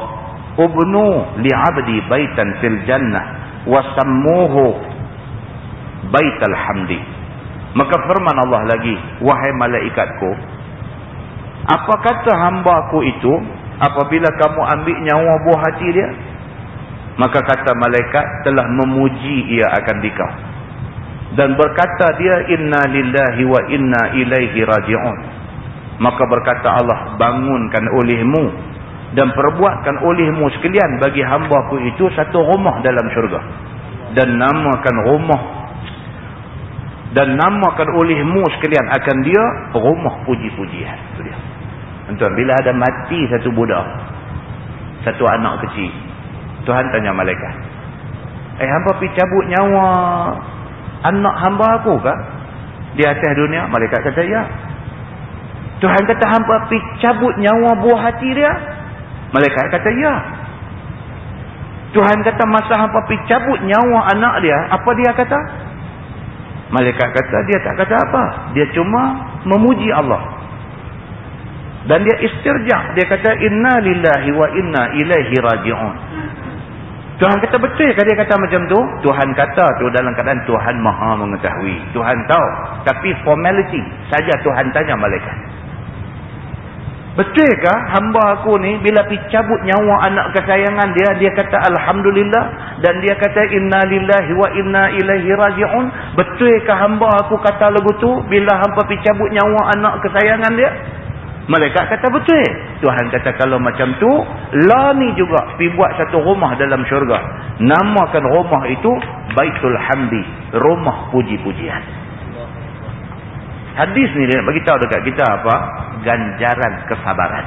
"Ubnu li 'abdi baitan fil jannah wa sammuhu baital hamdi." Maka firman Allah lagi, "Wahai malaikatku, apa kata hamba-Ku itu apabila kamu ambil nyawa buah hati dia?" Maka kata malaikat telah memuji ia akan dikau dan berkata dia inna lillahi wa inna ilaihi raji'un maka berkata Allah bangunkan olehmu dan perbuatkan olehmu sekalian bagi hamba-Ku itu satu rumah dalam syurga dan namakan rumah dan namakan olehmu sekalian akan dia rumah puji-pujian. Itu dia. Tuan bila ada mati satu budak satu anak kecil Tuhan tanya malaikat eh hamba pergi cabut nyawa anak hamba aku kah? Di atas dunia malaikat kata ya. Tuhan kata hamba pergi cabut nyawa buah hati dia. Malaikat kata ya. Tuhan kata masa hamba pergi cabut nyawa anak dia apa dia kata malaikat kata dia tak kata apa dia cuma memuji Allah dan dia istirja dia kata inna lillahi wa inna ilaihi raji'un Tuhan kata betul ke dia kata macam tu? Tuhan kata tu dalam keadaan Tuhan maha mengetahui. Tuhan tahu. Tapi formality saja Tuhan tanya malaikat. Betul ke hamba aku ni bila cabut nyawa anak kesayangan dia, dia kata Alhamdulillah. Dan dia kata Inna lillahi wa inna ilaihi raji'un. Betul ke hamba aku kata lagu tu bila hamba cabut nyawa anak kesayangan dia? Malaikat kata betul. Tuhan kata kalau macam tu, lah ni juga pergi buat satu rumah dalam syurga. Namakan rumah itu Baitul Hamdi. Rumah puji-pujian. Hadis ni dia nak beritahu dekat kita apa? Ganjaran kesabaran.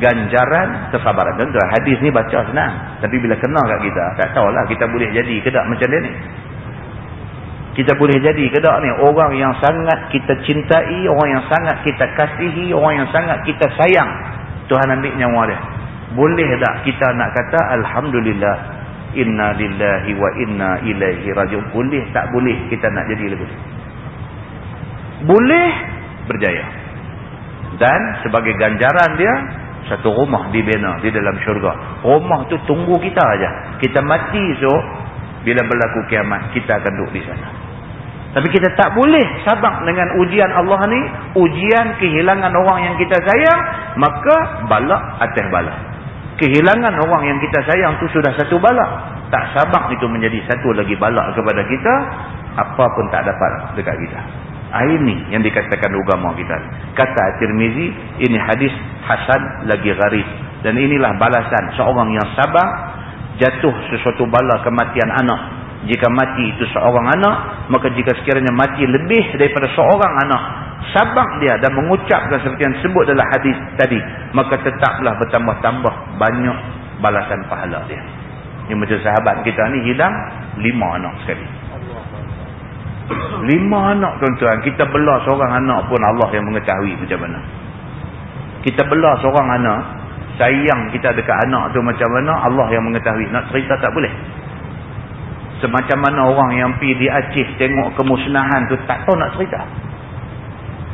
Ganjaran kesabaran. Tentu hadis ni baca senang. Tapi bila kena kat kita, tak tahulah kita boleh jadi ke tak macam dia ni kita boleh jadi ke tak ni orang yang sangat kita cintai orang yang sangat kita kasihi orang yang sangat kita sayang Tuhan ambil nyawa dia boleh tak kita nak kata Alhamdulillah inna lillahi wa inna ilaihi rajiun boleh tak boleh kita nak jadi lebih boleh berjaya dan sebagai ganjaran dia satu rumah dibina di dalam syurga rumah tu tunggu kita aja kita mati so bila berlaku kiamat kita akan duduk di sana tapi kita tak boleh sabar dengan ujian Allah ni. Ujian kehilangan orang yang kita sayang. Maka balak atas balak. Kehilangan orang yang kita sayang tu sudah satu balak. Tak sabar itu menjadi satu lagi balak kepada kita. Apa pun tak dapat dekat kita. Ah, ini yang dikatakan agama kita. Kata Tirmizi, ini hadis Hasan lagi gharib. Dan inilah balasan seorang yang sabar. Jatuh sesuatu bala kematian anak jika mati itu seorang anak maka jika sekiranya mati lebih daripada seorang anak sabar dia dan mengucapkan seperti yang disebut dalam hadis tadi maka tetaplah bertambah-tambah banyak balasan pahala dia yang macam sahabat kita ni hilang lima anak sekali lima anak tuan-tuan kita belah seorang anak pun Allah yang mengetahui macam mana kita belah seorang anak sayang kita dekat anak tu macam mana Allah yang mengetahui nak cerita tak boleh Semacam mana orang yang pergi di Aceh tengok kemusnahan tu tak tahu nak cerita.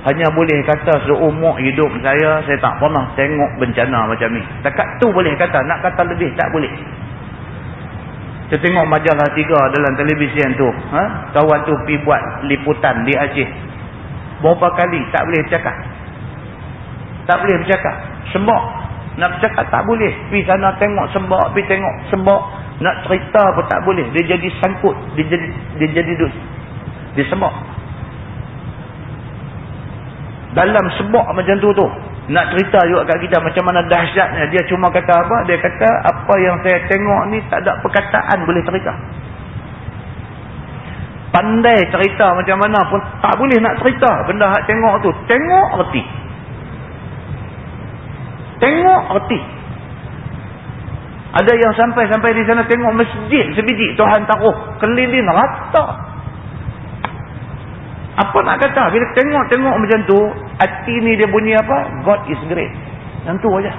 Hanya boleh kata seumur hidup saya, saya tak pernah tengok bencana macam ni. Dekat tu boleh kata, nak kata lebih tak boleh. Saya tengok majalah tiga dalam televisyen tu. Ha? Kawan tu pergi buat liputan di Aceh. Berapa kali tak boleh bercakap. Tak boleh bercakap. Sembak. Nak bercakap tak boleh. Pergi sana tengok sembak, pergi tengok sembak. Nak cerita pun tak boleh. Dia jadi sangkut. Dia jadi dia jadi dus. Dia sebab. Dalam sebab macam tu tu. Nak cerita juga kat kita macam mana dahsyatnya. Dia cuma kata apa? Dia kata apa yang saya tengok ni tak ada perkataan boleh cerita. Pandai cerita macam mana pun tak boleh nak cerita benda hak tengok tu. Tengok erti. Tengok erti. Ada yang sampai-sampai di sana tengok masjid sebiji Tuhan taruh keliling rata. Apa nak kata? Bila tengok-tengok macam tu, hati ni dia bunyi apa? God is great. Yang tu aja.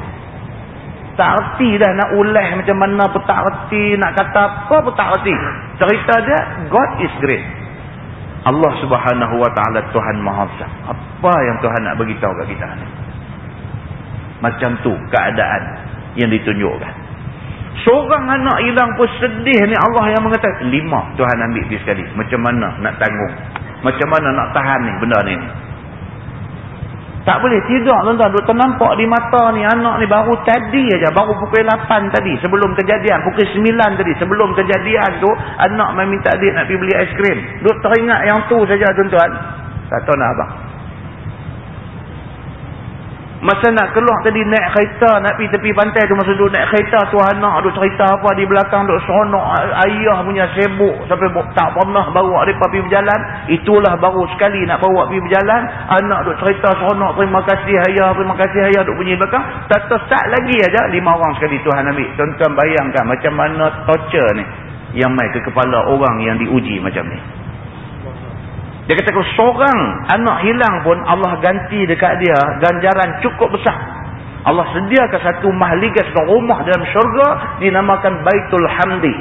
Tak erti dah nak ulah macam mana pun tak erti. Nak kata apa pun tak erti. Cerita dia, God is great. Allah subhanahu wa ta'ala Tuhan Maha Besar. Apa yang Tuhan nak beritahu kat kita ni? Macam tu keadaan yang ditunjukkan. Seorang anak hilang pun sedih ni Allah yang mengatakan. Lima Tuhan ambil dia sekali. Macam mana nak tanggung? Macam mana nak tahan ni benda ni? Tak boleh tidak tuan-tuan. Duk ternampak di mata ni anak ni baru tadi aja, Baru pukul 8 tadi sebelum kejadian. Pukul 9 tadi sebelum kejadian tu. Anak meminta adik nak pergi beli aiskrim. Duk teringat yang tu saja tuan-tuan. Tak tahu nak abang. Masa nak keluar tadi naik kereta nak pergi tepi pantai tu masa duduk naik kereta tu anak duduk cerita apa di belakang duduk seronok ayah punya sibuk sampai tak pernah bawa dia pergi berjalan. Itulah baru sekali nak bawa pergi berjalan. Anak duduk cerita seronok terima kasih ayah terima kasih ayah duduk bunyi belakang. Tak tersat lagi aja. Lima orang sekali Tuhan ambil. Tuan-tuan bayangkan macam mana torture ni. Yang main ke kepala orang yang diuji macam ni dia kata kalau seorang anak hilang pun Allah ganti dekat dia ganjaran cukup besar. Allah sediakan satu mahligat satu rumah dalam syurga dinamakan Baitul Hamdi.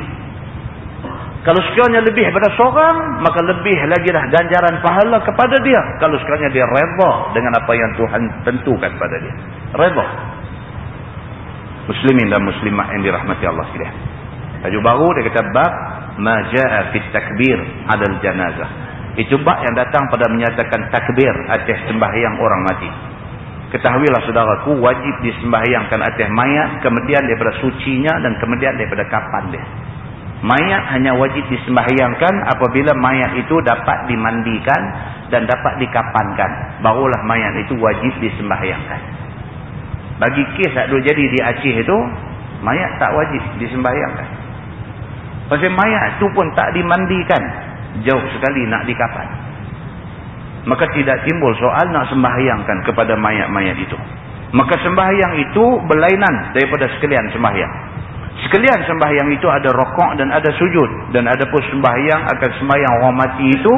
Kalau sekiranya lebih daripada seorang, maka lebih lagi dah ganjaran pahala kepada dia. Kalau sekiranya dia reda dengan apa yang Tuhan tentukan kepada dia. Reda. Muslimin dan muslimah yang dirahmati Allah sekalian. Tajuk baru dia kata bab ma jaa fit takbir adal janazah. Itu bab yang datang pada menyatakan takbir atas sembahyang orang mati. Ketahuilah saudaraku, wajib disembahyangkan atas mayat, kemudian daripada sucinya dan kemudian daripada kapan dia. Mayat hanya wajib disembahyangkan apabila mayat itu dapat dimandikan dan dapat dikapankan. Barulah mayat itu wajib disembahyangkan. Bagi kes yang jadi di Aceh itu, mayat tak wajib disembahyangkan. Pasal mayat itu pun tak dimandikan jauh sekali nak dikapan. Maka tidak timbul soal nak sembahyangkan kepada mayat-mayat itu. Maka sembahyang itu berlainan daripada sekalian sembahyang. Sekalian sembahyang itu ada rokok dan ada sujud. Dan ada pun sembahyang akan sembahyang orang mati itu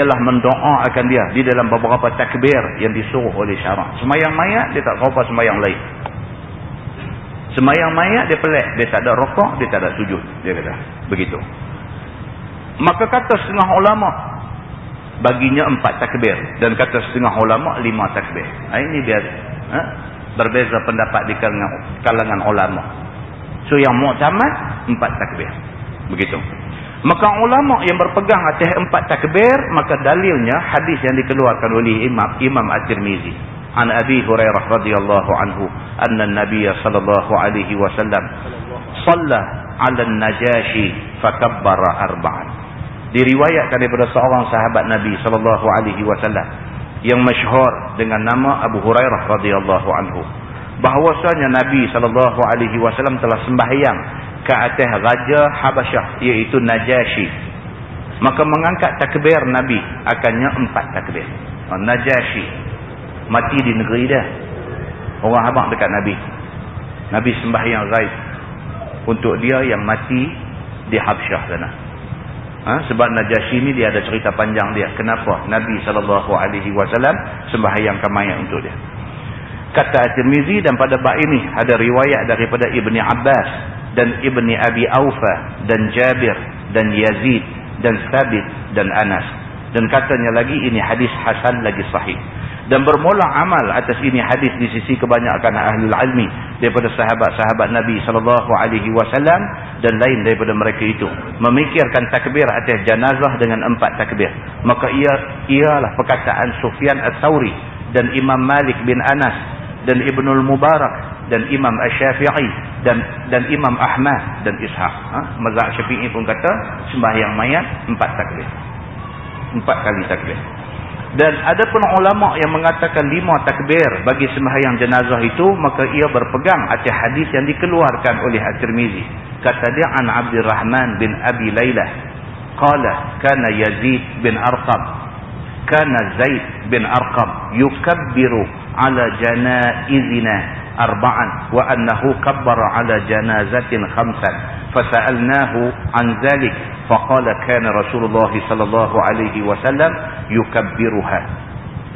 ialah mendoakan dia di dalam beberapa takbir yang disuruh oleh syarak. Sembahyang mayat dia tak apa sembahyang lain. Sembahyang mayat dia pelik. Dia tak ada rokok, dia tak ada sujud. Dia kata. Begitu. Maka kata setengah ulama baginya empat takbir dan kata setengah ulama lima takbir. Ha, ini dia ha? berbeza pendapat di kalangan, kalangan ulama. So yang muktamad empat takbir. Begitu. Maka ulama yang berpegang atas empat takbir maka dalilnya hadis yang dikeluarkan oleh Imam Imam At-Tirmizi an Abi Hurairah radhiyallahu anhu anna an-nabiy sallallahu alaihi wasallam shalla 'ala an-najashi fakabbara arba'an diriwayatkan daripada seorang sahabat Nabi sallallahu alaihi wasallam yang masyhur dengan nama Abu Hurairah radhiyallahu anhu. Bahwasanya Nabi sallallahu alaihi wasallam telah sembahyang ke atas raja Habasyah iaitu Najashi. Maka mengangkat takbir Nabi akannya empat takbir. Oh, Najashi. Mati di negeri dia. Orang habaq dekat Nabi. Nabi sembahyang gaib untuk dia yang mati di Habsyah sana Ha? Sebab Najasyi ni dia ada cerita panjang dia. Kenapa Nabi SAW sembahyang mayat untuk dia. Kata At-Tirmizi dan pada bab ini ada riwayat daripada Ibni Abbas dan Ibni Abi Aufa dan Jabir dan Yazid dan Sabit dan Anas. Dan katanya lagi ini hadis Hasan lagi sahih dan bermula amal atas ini hadis di sisi kebanyakan ahli ilmi daripada sahabat-sahabat Nabi sallallahu alaihi wasallam dan lain daripada mereka itu. Memikirkan takbir atas jenazah dengan empat takbir. Maka ia ialah perkataan Sufyan Ats-Tsauri dan Imam Malik bin Anas dan Ibnul Mubarak dan Imam Asy-Syafi'i dan dan Imam Ahmad dan Ishaq. Ha? mazhab Syafi'i pun kata sembahyang mayat empat takbir. Empat kali takbir dan ada pun ulama yang mengatakan lima takbir bagi sembahyang jenazah itu maka ia berpegang atas hadis yang dikeluarkan oleh At-Tirmizi. Kata dia an Abdurrahman bin Abi Lailah qala kana Yazid bin Arqam kana Zaid bin Arqam yukabbiru ala janaizina arba'an wa annahu kabbara ala janazatin khamsan. Fasa'alnahu an dhalik faqala kana Rasulullah sallallahu alaihi wasallam yukabbiruha.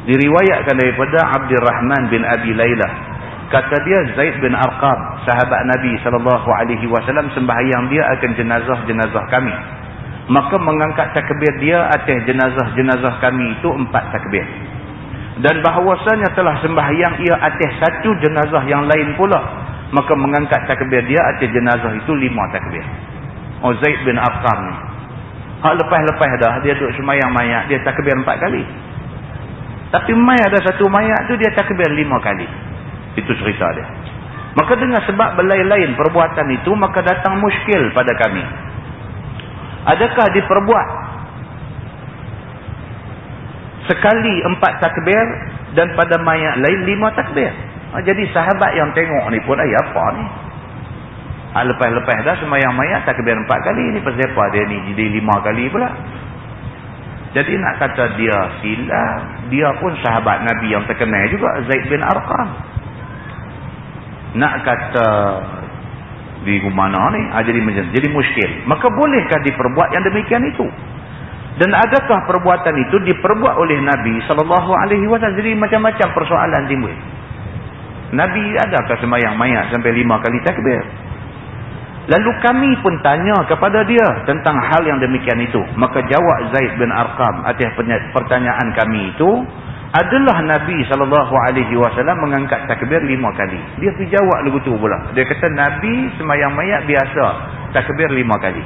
Diriwayatkan daripada Abdurrahman bin Abi Lailah kata dia Zaid bin Arqam sahabat Nabi SAW sembahyang dia akan jenazah-jenazah kami. Maka mengangkat takbir dia atas jenazah-jenazah kami itu empat takbir dan bahawasanya telah sembahyang ia atas satu jenazah yang lain pula. Maka mengangkat takbir dia atas jenazah itu lima takbir. Oh Zaid bin Arqam ni. Hak lepas-lepas dah dia duduk sembahyang mayat dia takbir empat kali. Tapi mai ada satu mayat tu dia takbir lima kali. Itu cerita dia. Maka dengan sebab berlain-lain perbuatan itu maka datang muskil pada kami. Adakah diperbuat sekali empat takbir dan pada mayat lain lima takbir. Ha, jadi sahabat yang tengok ni pun ayah apa ni? Ha, lepas-lepas dah semayang mayat takbir empat kali ni pasal apa dia ni jadi lima kali pula. Jadi nak kata dia silap dia pun sahabat Nabi yang terkenal juga Zaid bin Arqam. Nak kata di mana ni? Ha, jadi, jadi muskil. Maka bolehkah diperbuat yang demikian itu dan adakah perbuatan itu diperbuat oleh Nabi SAW? Jadi macam-macam persoalan timbul. Nabi adakah semayang mayat sampai lima kali takbir? Lalu kami pun tanya kepada dia tentang hal yang demikian itu. Maka jawab Zaid bin Arqam atas pertanyaan kami itu. Adalah Nabi SAW mengangkat takbir lima kali. Dia pergi jawab lagu tu pula. Dia kata Nabi semayang mayat biasa takbir lima kali.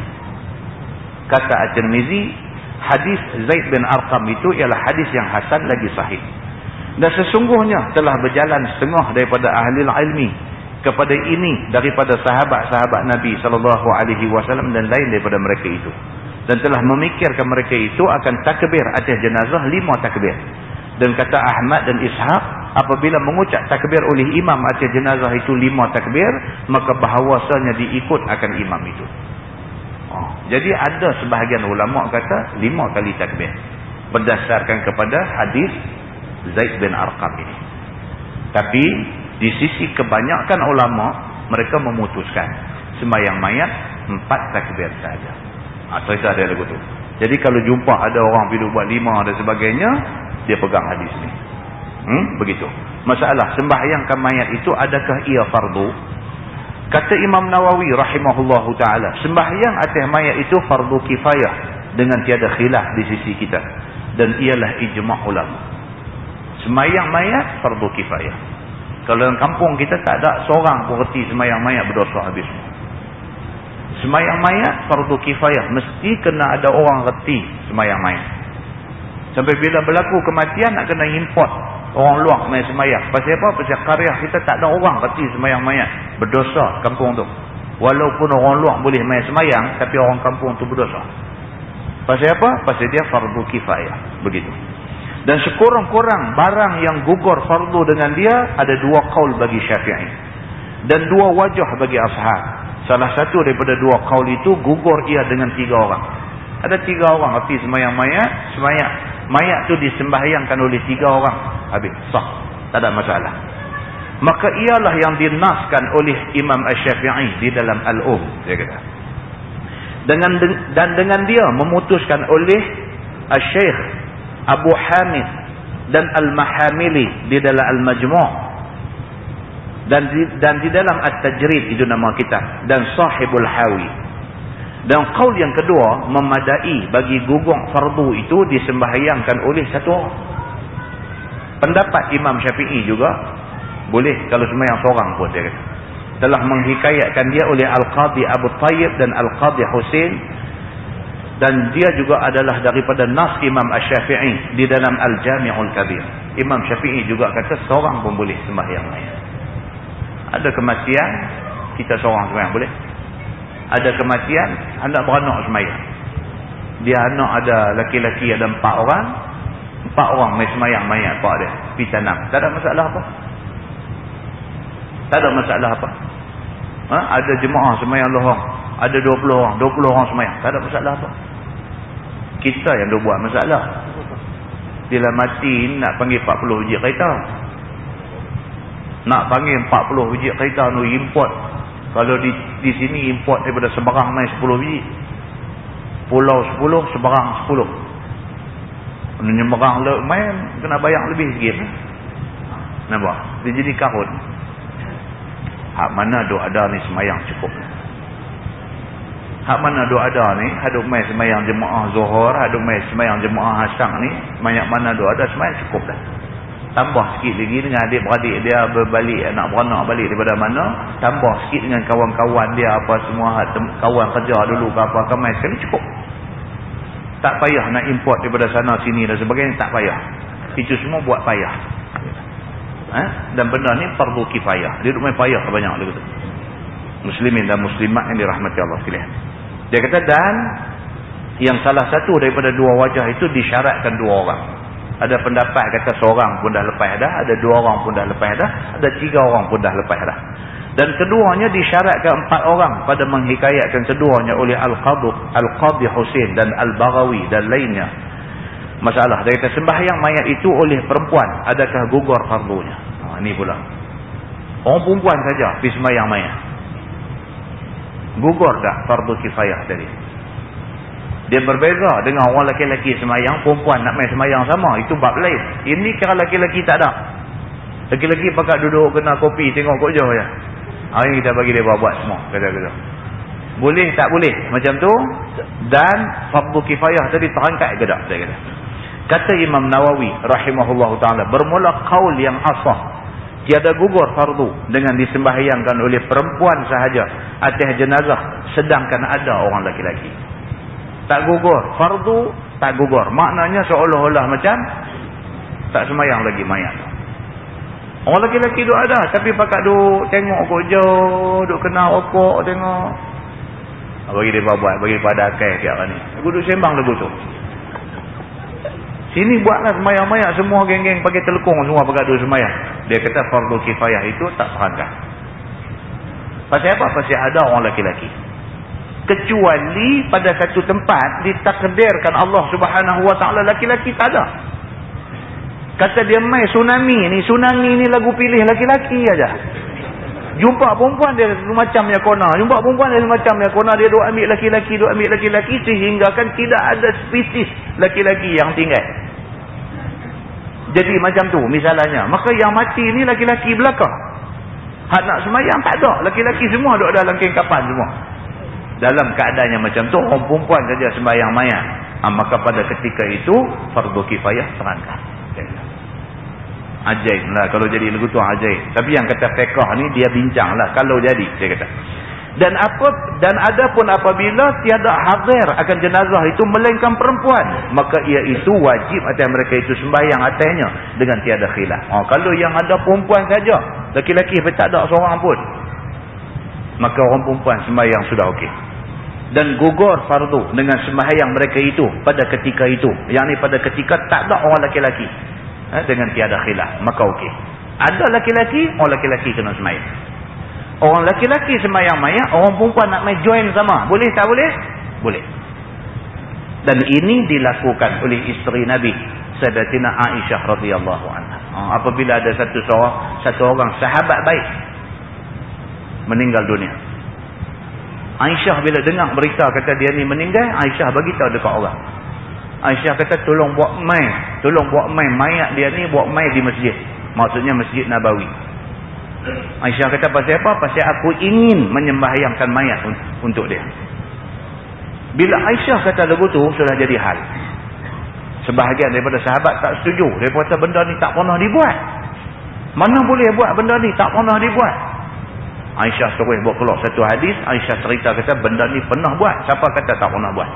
Kata At-Tirmizi hadis Zaid bin Arqam itu ialah hadis yang hasan lagi sahih. Dan sesungguhnya telah berjalan setengah daripada ahli ilmi kepada ini daripada sahabat-sahabat Nabi sallallahu alaihi wasallam dan lain daripada mereka itu. Dan telah memikirkan mereka itu akan takbir atas jenazah lima takbir. Dan kata Ahmad dan Ishaq, apabila mengucap takbir oleh imam atas jenazah itu lima takbir, maka bahawasanya diikut akan imam itu. Jadi ada sebahagian ulama kata lima kali takbir. Berdasarkan kepada hadis Zaid bin Arqam ini. Tapi di sisi kebanyakan ulama mereka memutuskan sembahyang mayat empat takbir saja. Atau itu ada lagu tu. Jadi kalau jumpa ada orang bila buat lima dan sebagainya, dia pegang hadis ni. Hmm? Begitu. Masalah sembahyangkan mayat itu adakah ia fardu Kata Imam Nawawi rahimahullahu taala, sembahyang atas mayat itu fardu kifayah dengan tiada khilaf di sisi kita dan ialah ijma' ulama. Sembahyang mayat fardu kifayah. Kalau dalam kampung kita tak ada seorang pun reti sembahyang mayat berdosa habis. Sembahyang mayat fardu kifayah, mesti kena ada orang reti sembahyang mayat. Sampai bila berlaku kematian nak kena import Orang luar main semayang. Pasal apa? Pasal karya kita tak ada orang kati semayang mayat. Berdosa kampung tu. Walaupun orang luar boleh main semayang. Tapi orang kampung tu berdosa. Pasal apa? Pasal dia fardu kifayah. Begitu. Dan sekurang-kurang barang yang gugur fardu dengan dia. Ada dua kaul bagi syafi'i. Dan dua wajah bagi ashab. Salah satu daripada dua kaul itu gugur ia dengan tiga orang. Ada tiga orang hati semayang mayat. Semayang mayat tu disembahyangkan oleh tiga orang habis. Sah. Tak ada masalah. Maka ialah yang dinaskan oleh Imam Ash-Syafi'i di dalam Al-Um dia kata. Dengan dan dengan dia memutuskan oleh Al-Syeikh Abu Hamid dan Al-Mahamili di dalam Al-Majmu' dan di, dan di dalam At-Tajrid itu nama kita dan Sahibul Hawi. Dan kaul yang kedua memadai bagi gugung fardu itu disembahyangkan oleh satu orang. Pendapat Imam Syafi'i juga boleh kalau sembahyang seorang pun dia kata. Telah menghikayatkan dia oleh Al-Qadhi Abu Tayyib dan Al-Qadhi Hussein dan dia juga adalah daripada Nas Imam Asy-Syafi'i di dalam Al-Jami'ul Kabir. Imam Syafi'i juga kata seorang pun boleh sembahyang lain. Ada kematian kita seorang sembahyang boleh? ada kematian anak beranak semayang dia anak ada laki-laki ada empat orang empat orang main semayang mayat pak dia. Pergi tanam. Tak ada masalah apa? Tak ada masalah apa? Ha? ada jemaah semayang lohong ada 20 orang. 20 orang semayang. Tak ada masalah apa? Kita yang dah buat masalah. Bila mati nak panggil 40 biji kereta. Nak panggil 40 biji kereta nu import. Kalau di di sini import daripada sebarang main 10 biji. Pulau 10, sebarang 10. Menyeberang le main kena bayar lebih sikit. Nampak? Dia jadi karun. hak mana duk ada ni semayang cukup hak mana duk ada ni haduk mai semayang jemaah zuhur haduk mai semayang jemaah asang ni banyak mana duk ada semayang cukup dah tambah sikit lagi dengan adik-beradik dia berbalik nak beranak balik daripada mana tambah sikit dengan kawan-kawan dia apa semua kawan kerja dulu ke apa kamai sekali cukup tak payah nak import daripada sana sini dan sebagainya tak payah itu semua buat payah eh? dan benda ni perlu kifayah dia duduk main payah banyak dia kata muslimin dan muslimat yang dirahmati Allah sekalian dia kata dan yang salah satu daripada dua wajah itu disyaratkan dua orang ada pendapat kata seorang pun dah lepas dah. Ada dua orang pun dah lepas dah. Ada tiga orang pun dah lepas dah. Dan keduanya disyaratkan empat orang pada menghikayatkan keduanya oleh Al-Qadhi Al Husin dan Al-Baghawi dan lainnya. Masalah. Dia kata sembahyang mayat itu oleh perempuan. Adakah gugur fardunya? Ha, ini pula. Orang perempuan saja pergi sembahyang mayat. Gugur tak fardu kifayah tadi? Dia berbeza dengan orang lelaki-lelaki semayang, perempuan nak main semayang sama. Itu bab lain. Ini kira lelaki-lelaki tak ada. Lelaki-lelaki pakat duduk kena kopi, tengok kok jauh ya. Hari kita bagi dia buat-buat semua. Kata-kata. Boleh tak boleh? Macam tu. Dan fardu kifayah tadi terangkat ke tak? Kata. kata Imam Nawawi rahimahullah ta'ala. Bermula kaul yang asah. Tiada gugur fardu dengan disembahyangkan oleh perempuan sahaja atas jenazah sedangkan ada orang lelaki-lelaki tak gugur fardu tak gugur maknanya seolah-olah macam tak semayang lagi mayat orang lelaki-lelaki duk ada tapi pakat duk tengok kok jauh duk kena okok tengok. Bagi dia buat bagi pada akai siap ni. Aku duk sembang lagu tu sini buatlah semayang mayat semua geng-geng pakai telekong semua pakat duk semayang. Dia kata fardu kifayah itu tak serangkan pasal apa? pasal ada orang lelaki-lelaki. Kecuali pada satu tempat ditakdirkan Allah Subhanahu Wa Taala laki-laki tak ada. Kata dia mai tsunami ni, tsunami ni lagu pilih laki-laki aja. Jumpa perempuan dia macam yang kona, jumpa perempuan dia macam yang kona dia duk ambil laki-laki, duk ambil laki-laki sehingga kan tidak ada spesies laki-laki yang tinggal. Jadi macam tu misalnya, maka yang mati ni laki-laki belakang. Hak nak semayang tak ada, laki-laki semua duk dalam kengkapan semua dalam keadaannya macam tu orang perempuan saja sembahyang mayat ha, maka pada ketika itu fardu kifayah terangkan ajaib lah kalau jadi lagu tu ajaib. Tapi yang kata fiqah ni dia bincang lah. Kalau jadi saya kata. Dan apa dan ada pun apabila tiada hadir akan jenazah itu melainkan perempuan maka ia itu wajib atas mereka itu sembahyang atasnya dengan tiada khilaf. Ha, kalau yang ada perempuan saja laki-laki tak ada seorang pun maka orang perempuan sembahyang sudah okey. Dan gugur fardu dengan sembahyang mereka itu pada ketika itu. Yang ni pada ketika tak ada orang laki-laki ha, dengan tiada khilaf. Maka okey. Ada laki-laki orang laki-laki kena sembahyang orang laki-laki sembahyang mayat orang perempuan nak main join sama. Boleh tak boleh? Boleh. Dan ini dilakukan oleh isteri Nabi Sayyidatina Aisyah radhiyallahu anha. Ha, apabila ada satu seorang satu orang sahabat baik meninggal dunia. Aisyah bila dengar berita kata dia ni meninggal, Aisyah bagi tahu dekat orang. Aisyah kata tolong buat mai, tolong buat mai mayat dia ni buat mai di masjid. Maksudnya Masjid Nabawi. Aisyah kata pasal apa? Pasal aku ingin menyembahyangkan mayat untuk dia. Bila Aisyah kata lagu tu sudah jadi hal. Sebahagian daripada sahabat tak setuju. Dia kata benda ni tak pernah dibuat. Mana boleh buat benda ni tak pernah dibuat. Aisyah terus buat keluar satu hadis Aisyah cerita kata benda ni pernah buat siapa kata tak pernah buat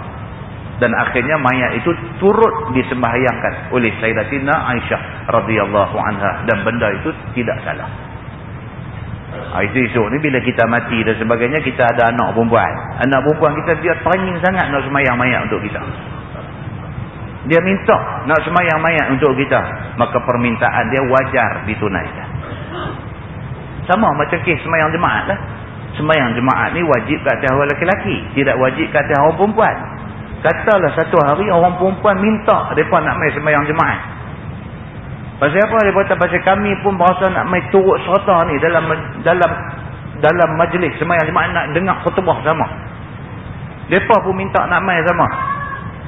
dan akhirnya mayat itu turut disembahyangkan oleh Sayyidatina Aisyah radhiyallahu anha dan benda itu tidak salah ha, itu isu ni bila kita mati dan sebagainya kita ada anak perempuan anak perempuan kita dia teringin sangat nak sembahyang mayat untuk kita dia minta nak sembahyang mayat untuk kita maka permintaan dia wajar ditunaikan sama macam kes semayang jemaat lah. Semayang jemaat ni wajib kat atas orang lelaki. Tidak wajib kat atas perempuan. Katalah satu hari orang perempuan minta mereka nak main semayang jemaat. Pasal apa? Dia kata pasal kami pun berasa nak main turut serta ni dalam dalam dalam majlis semayang jemaat nak dengar khutbah sama. Mereka pun minta nak main sama.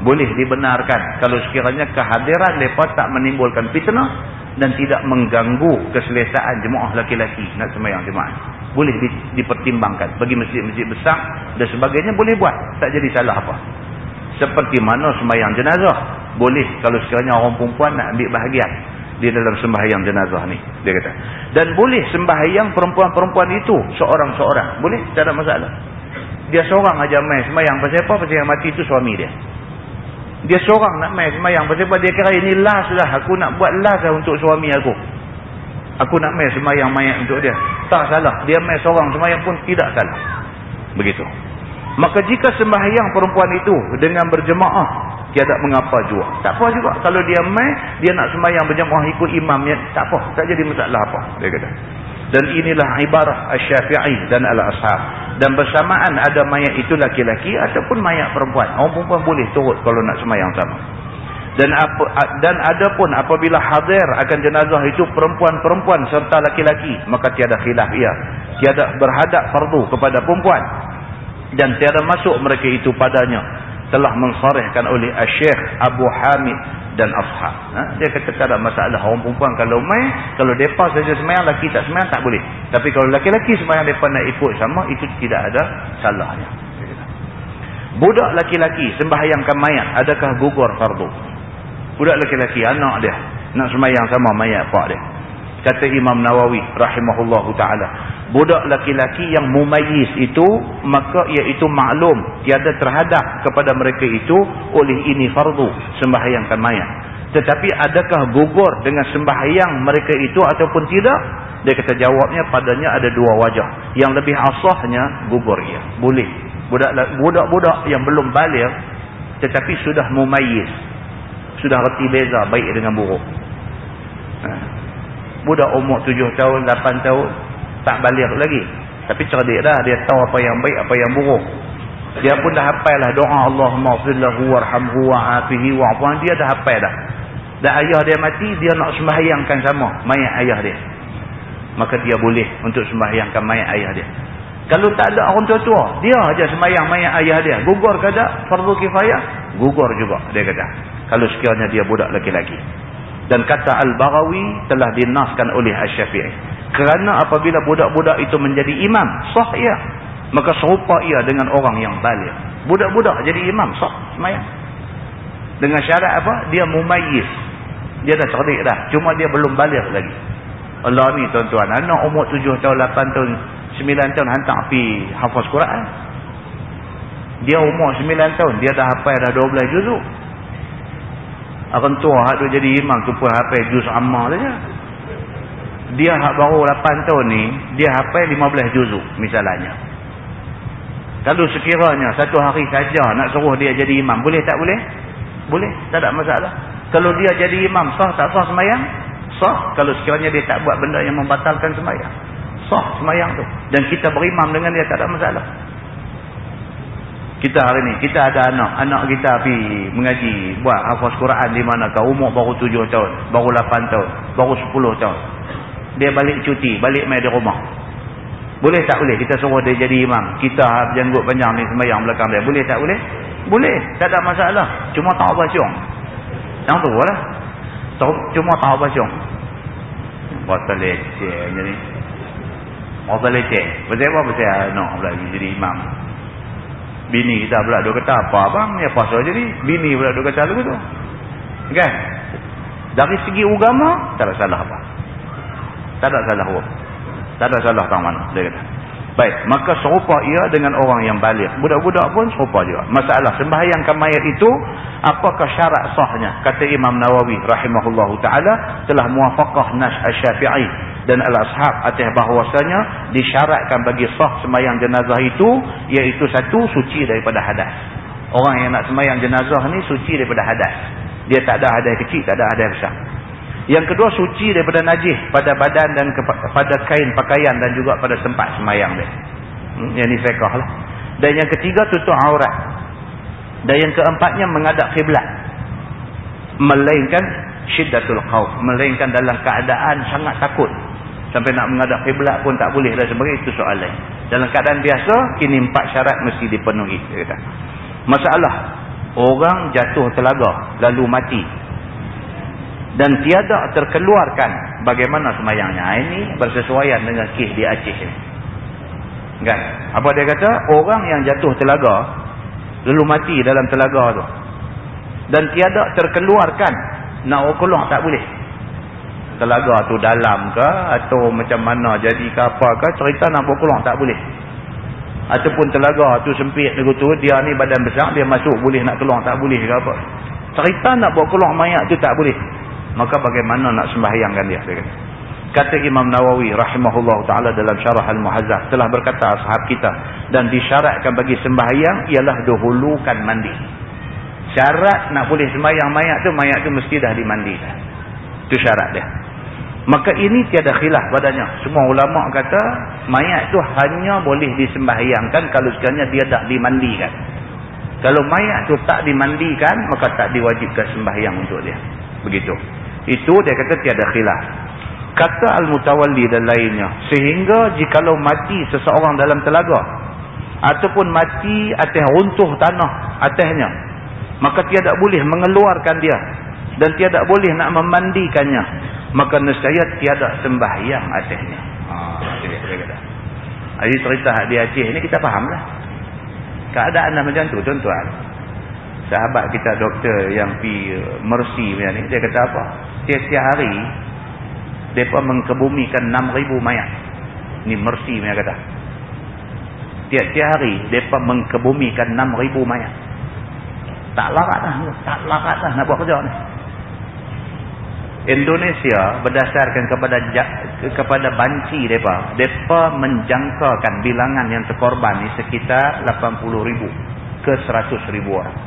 Boleh dibenarkan kalau sekiranya kehadiran mereka tak menimbulkan fitnah dan tidak mengganggu keselesaan jemaah laki-laki nak sembahyang jemaah. boleh dipertimbangkan bagi masjid-masjid besar dan sebagainya boleh buat tak jadi salah apa seperti mana sembahyang jenazah. Boleh kalau sekiranya orang perempuan nak ambil bahagian di dalam sembahyang jenazah ni dia kata. Dan boleh sembahyang perempuan-perempuan itu seorang-seorang. Boleh? Tak ada masalah. Dia seorang aja main sembahyang. Pasal apa? Pasal yang mati itu suami dia. Dia seorang nak main sembahyang. Pasal apa? Dia kira ini last lah. Aku nak buat last lah untuk suami aku. Aku nak main sembahyang mayat untuk dia. Tak salah. Dia main seorang sembahyang pun tidak salah. Begitu maka jika sembahyang perempuan itu dengan berjemaah tiada mengapa juga. Tak apa juga. Kalau dia mai, dia nak sembahyang berjamaah ikut imamnya, tak apa. Tak jadi masalah apa. Dia kata. Dan inilah ibarat Asy-Syafi'i dan Al-Ashab. Dan bersamaan ada mayat itu laki-laki ataupun mayat perempuan. Orang perempuan boleh turut kalau nak sembahyang sama. Dan apa dan adapun apabila hadir akan jenazah itu perempuan-perempuan serta laki-laki, maka tiada khilaf ia. Tiada berhadap fardu kepada perempuan dan tiada masuk mereka itu padanya telah mensarihkan oleh Syekh Abu Hamid dan Ashab. Ha? Dia kata tak ada masalah orang perempuan kalau main, kalau depa saja semayang, laki tak semayang tak boleh. Tapi kalau laki-laki semayang depa nak ikut sama, itu tidak ada salahnya. Budak laki-laki sembahyangkan mayat, adakah gugur fardu? Budak laki-laki, anak dia, nak semayang sama mayat pak dia. Kata Imam Nawawi rahimahullahu taala, budak laki-laki yang mumayyiz itu maka iaitu maklum tiada terhadap kepada mereka itu oleh ini fardu sembahyangkan mayat. Tetapi adakah gugur dengan sembahyang mereka itu ataupun tidak? Dia kata jawabnya padanya ada dua wajah. Yang lebih asahnya gugur ia. Boleh. Budak-budak yang belum balik tetapi sudah mumayyiz. Sudah reti beza baik dengan buruk. Ha budak umur tujuh tahun, lapan tahun tak balik lagi. Tapi cerdik dah dia tahu apa yang baik apa yang buruk. Dia pun dah hafal lah doa Allahumma firlahu warhamhu wa'afihi wa'afuan dia dah hafal dah. Dan ayah dia mati dia nak sembahyangkan sama mayat ayah dia. Maka dia boleh untuk sembahyangkan mayat ayah dia. Kalau tak ada orang tua-tua dia aja sembahyang mayat ayah dia. Gugur ke tak? Fardu kifayah? Gugur juga dia kata. Kalau sekiranya dia budak lelaki-lelaki dan kata Al-Baghawi telah dinaskan oleh Al-Syafi'i. Kerana apabila budak-budak itu menjadi imam, sah ia. Maka serupa ia dengan orang yang balik. Budak-budak jadi imam, sah semayang. Dengan syarat apa? Dia mumayyiz. Dia dah cerdik dah. Cuma dia belum balik lagi. Allah ni tuan-tuan. Anak umur 7 tahun, 8 tahun, 9 tahun hantar pergi hafaz Quran. Dia umur 9 tahun. Dia dah hafal dah 12 juzuk. Orang tua hak tu jadi imam tu pun hafal juz amma saja. Dia hak baru 8 tahun ni, dia hafal 15 juzuk misalnya. Kalau sekiranya satu hari saja nak suruh dia jadi imam, boleh tak boleh? Boleh, tak ada masalah. Kalau dia jadi imam, sah tak sah semayang? Sah. Kalau sekiranya dia tak buat benda yang membatalkan semayang. Sah semayang tu. Dan kita berimam dengan dia, tak ada masalah. Kita hari ni, kita ada anak. Anak kita pergi mengaji, buat hafaz Quran di mana kau umur baru tujuh tahun, baru lapan tahun, baru sepuluh tahun. Dia balik cuti, balik main di rumah. Boleh tak boleh kita suruh dia jadi imam? Kita janggut panjang ni sembahyang belakang dia. Boleh tak boleh? Boleh. Tak ada masalah. Cuma tak apa syong. Yang tu lah. Cuma tak apa syong. Bata leceh jadi. Bata leceh. Pasal apa? Pasal anak lagi jadi imam. Bini kita pula dia kata apa abang ni apa saja ni. Bini pula dia kata lagu tu. Kan? Dari segi agama tak ada salah apa. Tak ada salah apa. Tak ada salah tang mana dia kata. Baik, maka serupa ia dengan orang yang balik. Budak-budak pun serupa juga. Masalah sembahyangkan mayat itu, apakah syarat sahnya? Kata Imam Nawawi rahimahullahu taala telah muwafaqah nas Asy-Syafi'i dan Al-Ashab atas bahawasanya disyaratkan bagi sah sembahyang jenazah itu iaitu satu suci daripada hadas. Orang yang nak sembahyang jenazah ni suci daripada hadas. Dia tak ada hadas kecil, tak ada hadas besar. Yang kedua suci daripada najis pada badan dan pada kain pakaian dan juga pada tempat semayang dia. Hmm, yang ni fiqah lah. Dan yang ketiga tutup aurat. Dan yang keempatnya mengadap kiblat. Melainkan syiddatul khawf. Melainkan dalam keadaan sangat takut. Sampai nak mengadap kiblat pun tak boleh dan sebagainya. Itu soal lain. Dalam keadaan biasa, ini empat syarat mesti dipenuhi. Masalah. Orang jatuh telaga lalu mati dan tiada terkeluarkan bagaimana semayangnya. Ini bersesuaian dengan kih di Aceh. Kan? Apa dia kata? Orang yang jatuh telaga, lalu mati dalam telaga tu. Dan tiada terkeluarkan, nak keluar tak boleh. Telaga tu dalam ke, atau macam mana jadi ke apa ke, cerita nak keluar tak boleh. Ataupun telaga tu sempit tu, dia ni badan besar, dia masuk boleh nak keluar tak boleh ke apa. Cerita nak bawa keluar mayat tu tak boleh. Maka bagaimana nak sembahyangkan dia? dia kata. Kata Imam Nawawi rahimahullah ta'ala dalam syarah Al-Muhazzah. Telah berkata ashab kita. Dan disyaratkan bagi sembahyang ialah dahulukan mandi. Syarat nak boleh sembahyang mayat tu, mayat tu mesti dah dimandikan. Itu syarat dia. Maka ini tiada khilaf padanya. Semua ulama kata mayat tu hanya boleh disembahyangkan kalau sekiranya dia dah dimandikan. Kalau mayat tu tak dimandikan, maka tak diwajibkan sembahyang untuk dia. Begitu. Itu dia kata tiada khilaf. Kata Al-Mutawalli dan lainnya sehingga jikalau mati seseorang dalam telaga ataupun mati atas runtuh tanah atasnya maka tiada boleh mengeluarkan dia dan tiada boleh nak memandikannya maka nescaya tiada sembahyang atasnya. Ha, ini cerita di Aceh ini kita faham lah keadaan dah macam tu tuan-tuan sahabat kita doktor yang pi mercy ni dia kata apa tiap-tiap hari mereka mengkebumikan 6,000 mayat. Ini mersi mereka kata. Tiap-tiap hari, mereka mengkebumikan 6,000 mayat. Tak larat lah. Tak larat lah nak buat kerja ni. Indonesia berdasarkan kepada kepada banci mereka, mereka menjangkakan bilangan yang terkorban ni sekitar 80,000 ke 100,000 orang.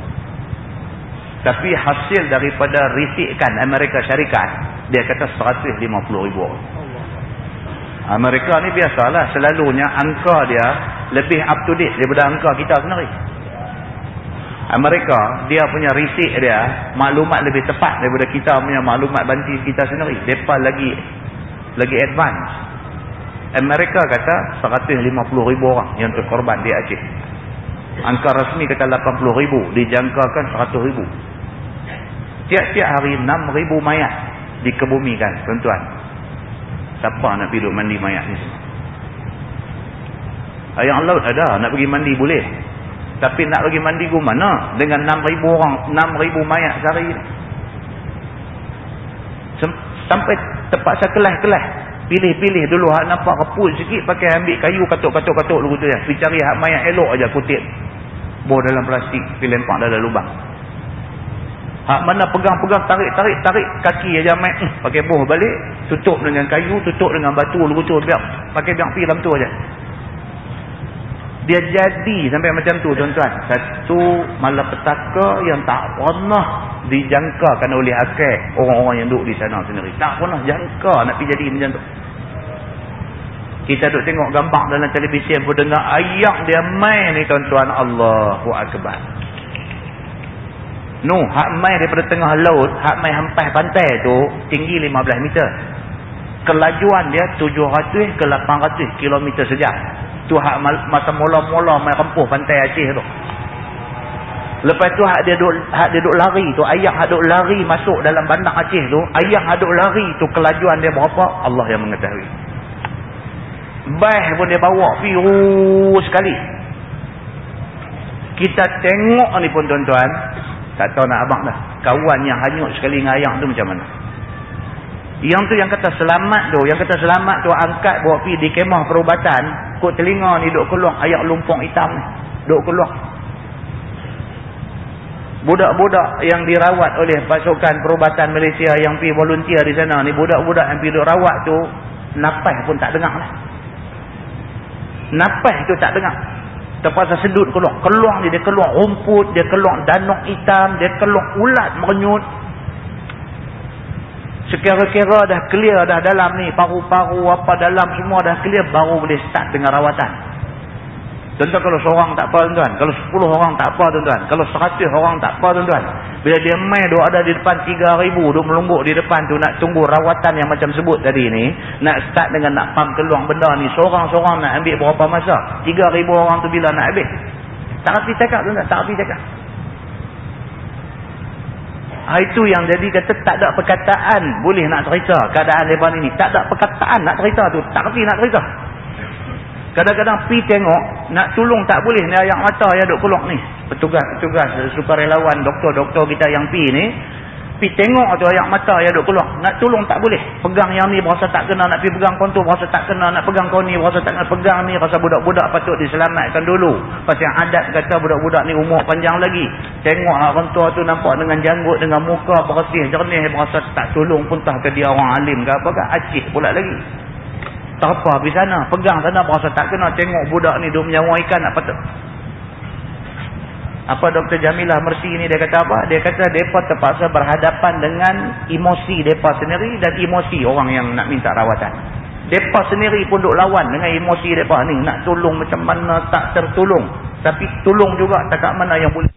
Tapi hasil daripada risikan Amerika Syarikat, dia kata 150 ribu orang. Amerika ni biasalah, selalunya angka dia lebih up to date daripada angka kita sendiri. Amerika, dia punya risik dia, maklumat lebih tepat daripada kita punya maklumat banti kita sendiri. Mereka lagi lagi advance. Amerika kata 150 ribu orang yang terkorban di Aceh. Angka rasmi kata 80 ribu, dijangkakan 100 ribu. Tiap-tiap hari 6,000 mayat dikebumikan, tuan-tuan. Siapa nak pergi duduk mandi mayat ni semua? Ayah Allah ada, nak pergi mandi boleh. Tapi nak pergi mandi ke mana? Dengan 6,000 orang, 6,000 mayat sehari. Sampai terpaksa kelas-kelas. Pilih-pilih dulu hak nampak kepul sikit pakai ambil kayu katuk-katuk-katuk dulu tu ya. Pergi cari hak mayat elok aja kutip. Bawa dalam plastik, pergi lempak dalam lubang. Hak mana pegang-pegang tarik-tarik tarik kaki aja mai eh, pakai boh balik tutup dengan kayu tutup dengan batu lugu tu biar pakai biar pi dalam tu aja. Dia jadi sampai macam tu tuan-tuan. Satu malapetaka yang tak pernah dijangkakan oleh akal orang-orang yang duduk di sana sendiri. Tak pernah jangka nak pergi jadi macam tu. Kita duduk tengok gambar dalam televisi pun dengar ayat dia main ni tuan-tuan Allahu Akbar. Nu, hak mai daripada tengah laut, hak mai hampas pantai tu tinggi 15 meter. Kelajuan dia 700 ke 800 km sejam. Tu hak masa mula-mula mai rempuh pantai Aceh tu. Lepas tu hak dia duk hak dia duk lari tu, ayah hak duk lari masuk dalam bandar Aceh tu, ayah hak duk lari tu kelajuan dia berapa? Allah yang mengetahui. Bah pun dia bawa piru sekali. Kita tengok ni pun tuan-tuan, tak tahu nak abang dah. Kawan yang hanyut sekali dengan ayam tu macam mana. Yang tu yang kata selamat tu. Yang kata selamat tu angkat bawa pergi di kemah perubatan. Kut telinga ni duk keluar ayak lumpung hitam ni. Duk keluar. Budak-budak yang dirawat oleh pasukan perubatan Malaysia yang pergi volunteer di sana ni. Budak-budak yang pergi rawat tu. Napas pun tak dengar lah. Napas tu tak dengar terpaksa sedut keluar. Keluar ni dia keluar rumput, dia keluar danuk hitam, dia keluar ulat merenyut. Sekira-kira dah clear dah dalam ni, paru-paru apa dalam semua dah clear, baru boleh start dengan rawatan. Tentu kalau seorang tak apa tuan-tuan. Kalau sepuluh orang tak apa tuan-tuan. Kalau seratus orang tak apa tuan-tuan. Bila dia main duk ada di depan tiga ribu. Duk melungguk di depan tu nak tunggu rawatan yang macam sebut tadi ni. Nak start dengan nak pump keluar benda ni. Seorang-seorang nak ambil berapa masa. Tiga ribu orang tu bila nak habis. Tak hati cakap tuan-tuan. Tak hati cakap. Ha, itu yang jadi kata tak ada perkataan boleh nak cerita keadaan lepas ini. Tak ada perkataan nak cerita tu. Tak hati nak cerita. Kadang-kadang pi tengok, nak tolong tak boleh ni ayak mata yang duk keluar ni. Petugas-petugas, sukarelawan, doktor-doktor kita yang pi ni, pi tengok tu ayak mata yang duk keluar. Nak tolong tak boleh. Pegang yang ni berasa tak kena, nak pi pegang kontur berasa tak kena, nak pegang kau ni berasa tak kena. Pegang ni rasa budak-budak patut diselamatkan dulu. Pasal adat kata budak-budak ni umur panjang lagi. Tengok orang tua tu nampak dengan janggut, dengan muka bersih, jernih, berasa tak tolong pun tak ke dia orang alim ke apa ke. Acik pula lagi apa pergi sana. Pegang sana berasa tak kena tengok budak ni duk menyawang ikan apa tu apa Dr. Jamilah Mersi ni dia kata apa? Dia kata mereka terpaksa berhadapan dengan emosi mereka sendiri dan emosi orang yang nak minta rawatan. Mereka sendiri pun duk lawan dengan emosi mereka ni. Nak tolong macam mana tak tertolong. Tapi tolong juga tak kat mana yang boleh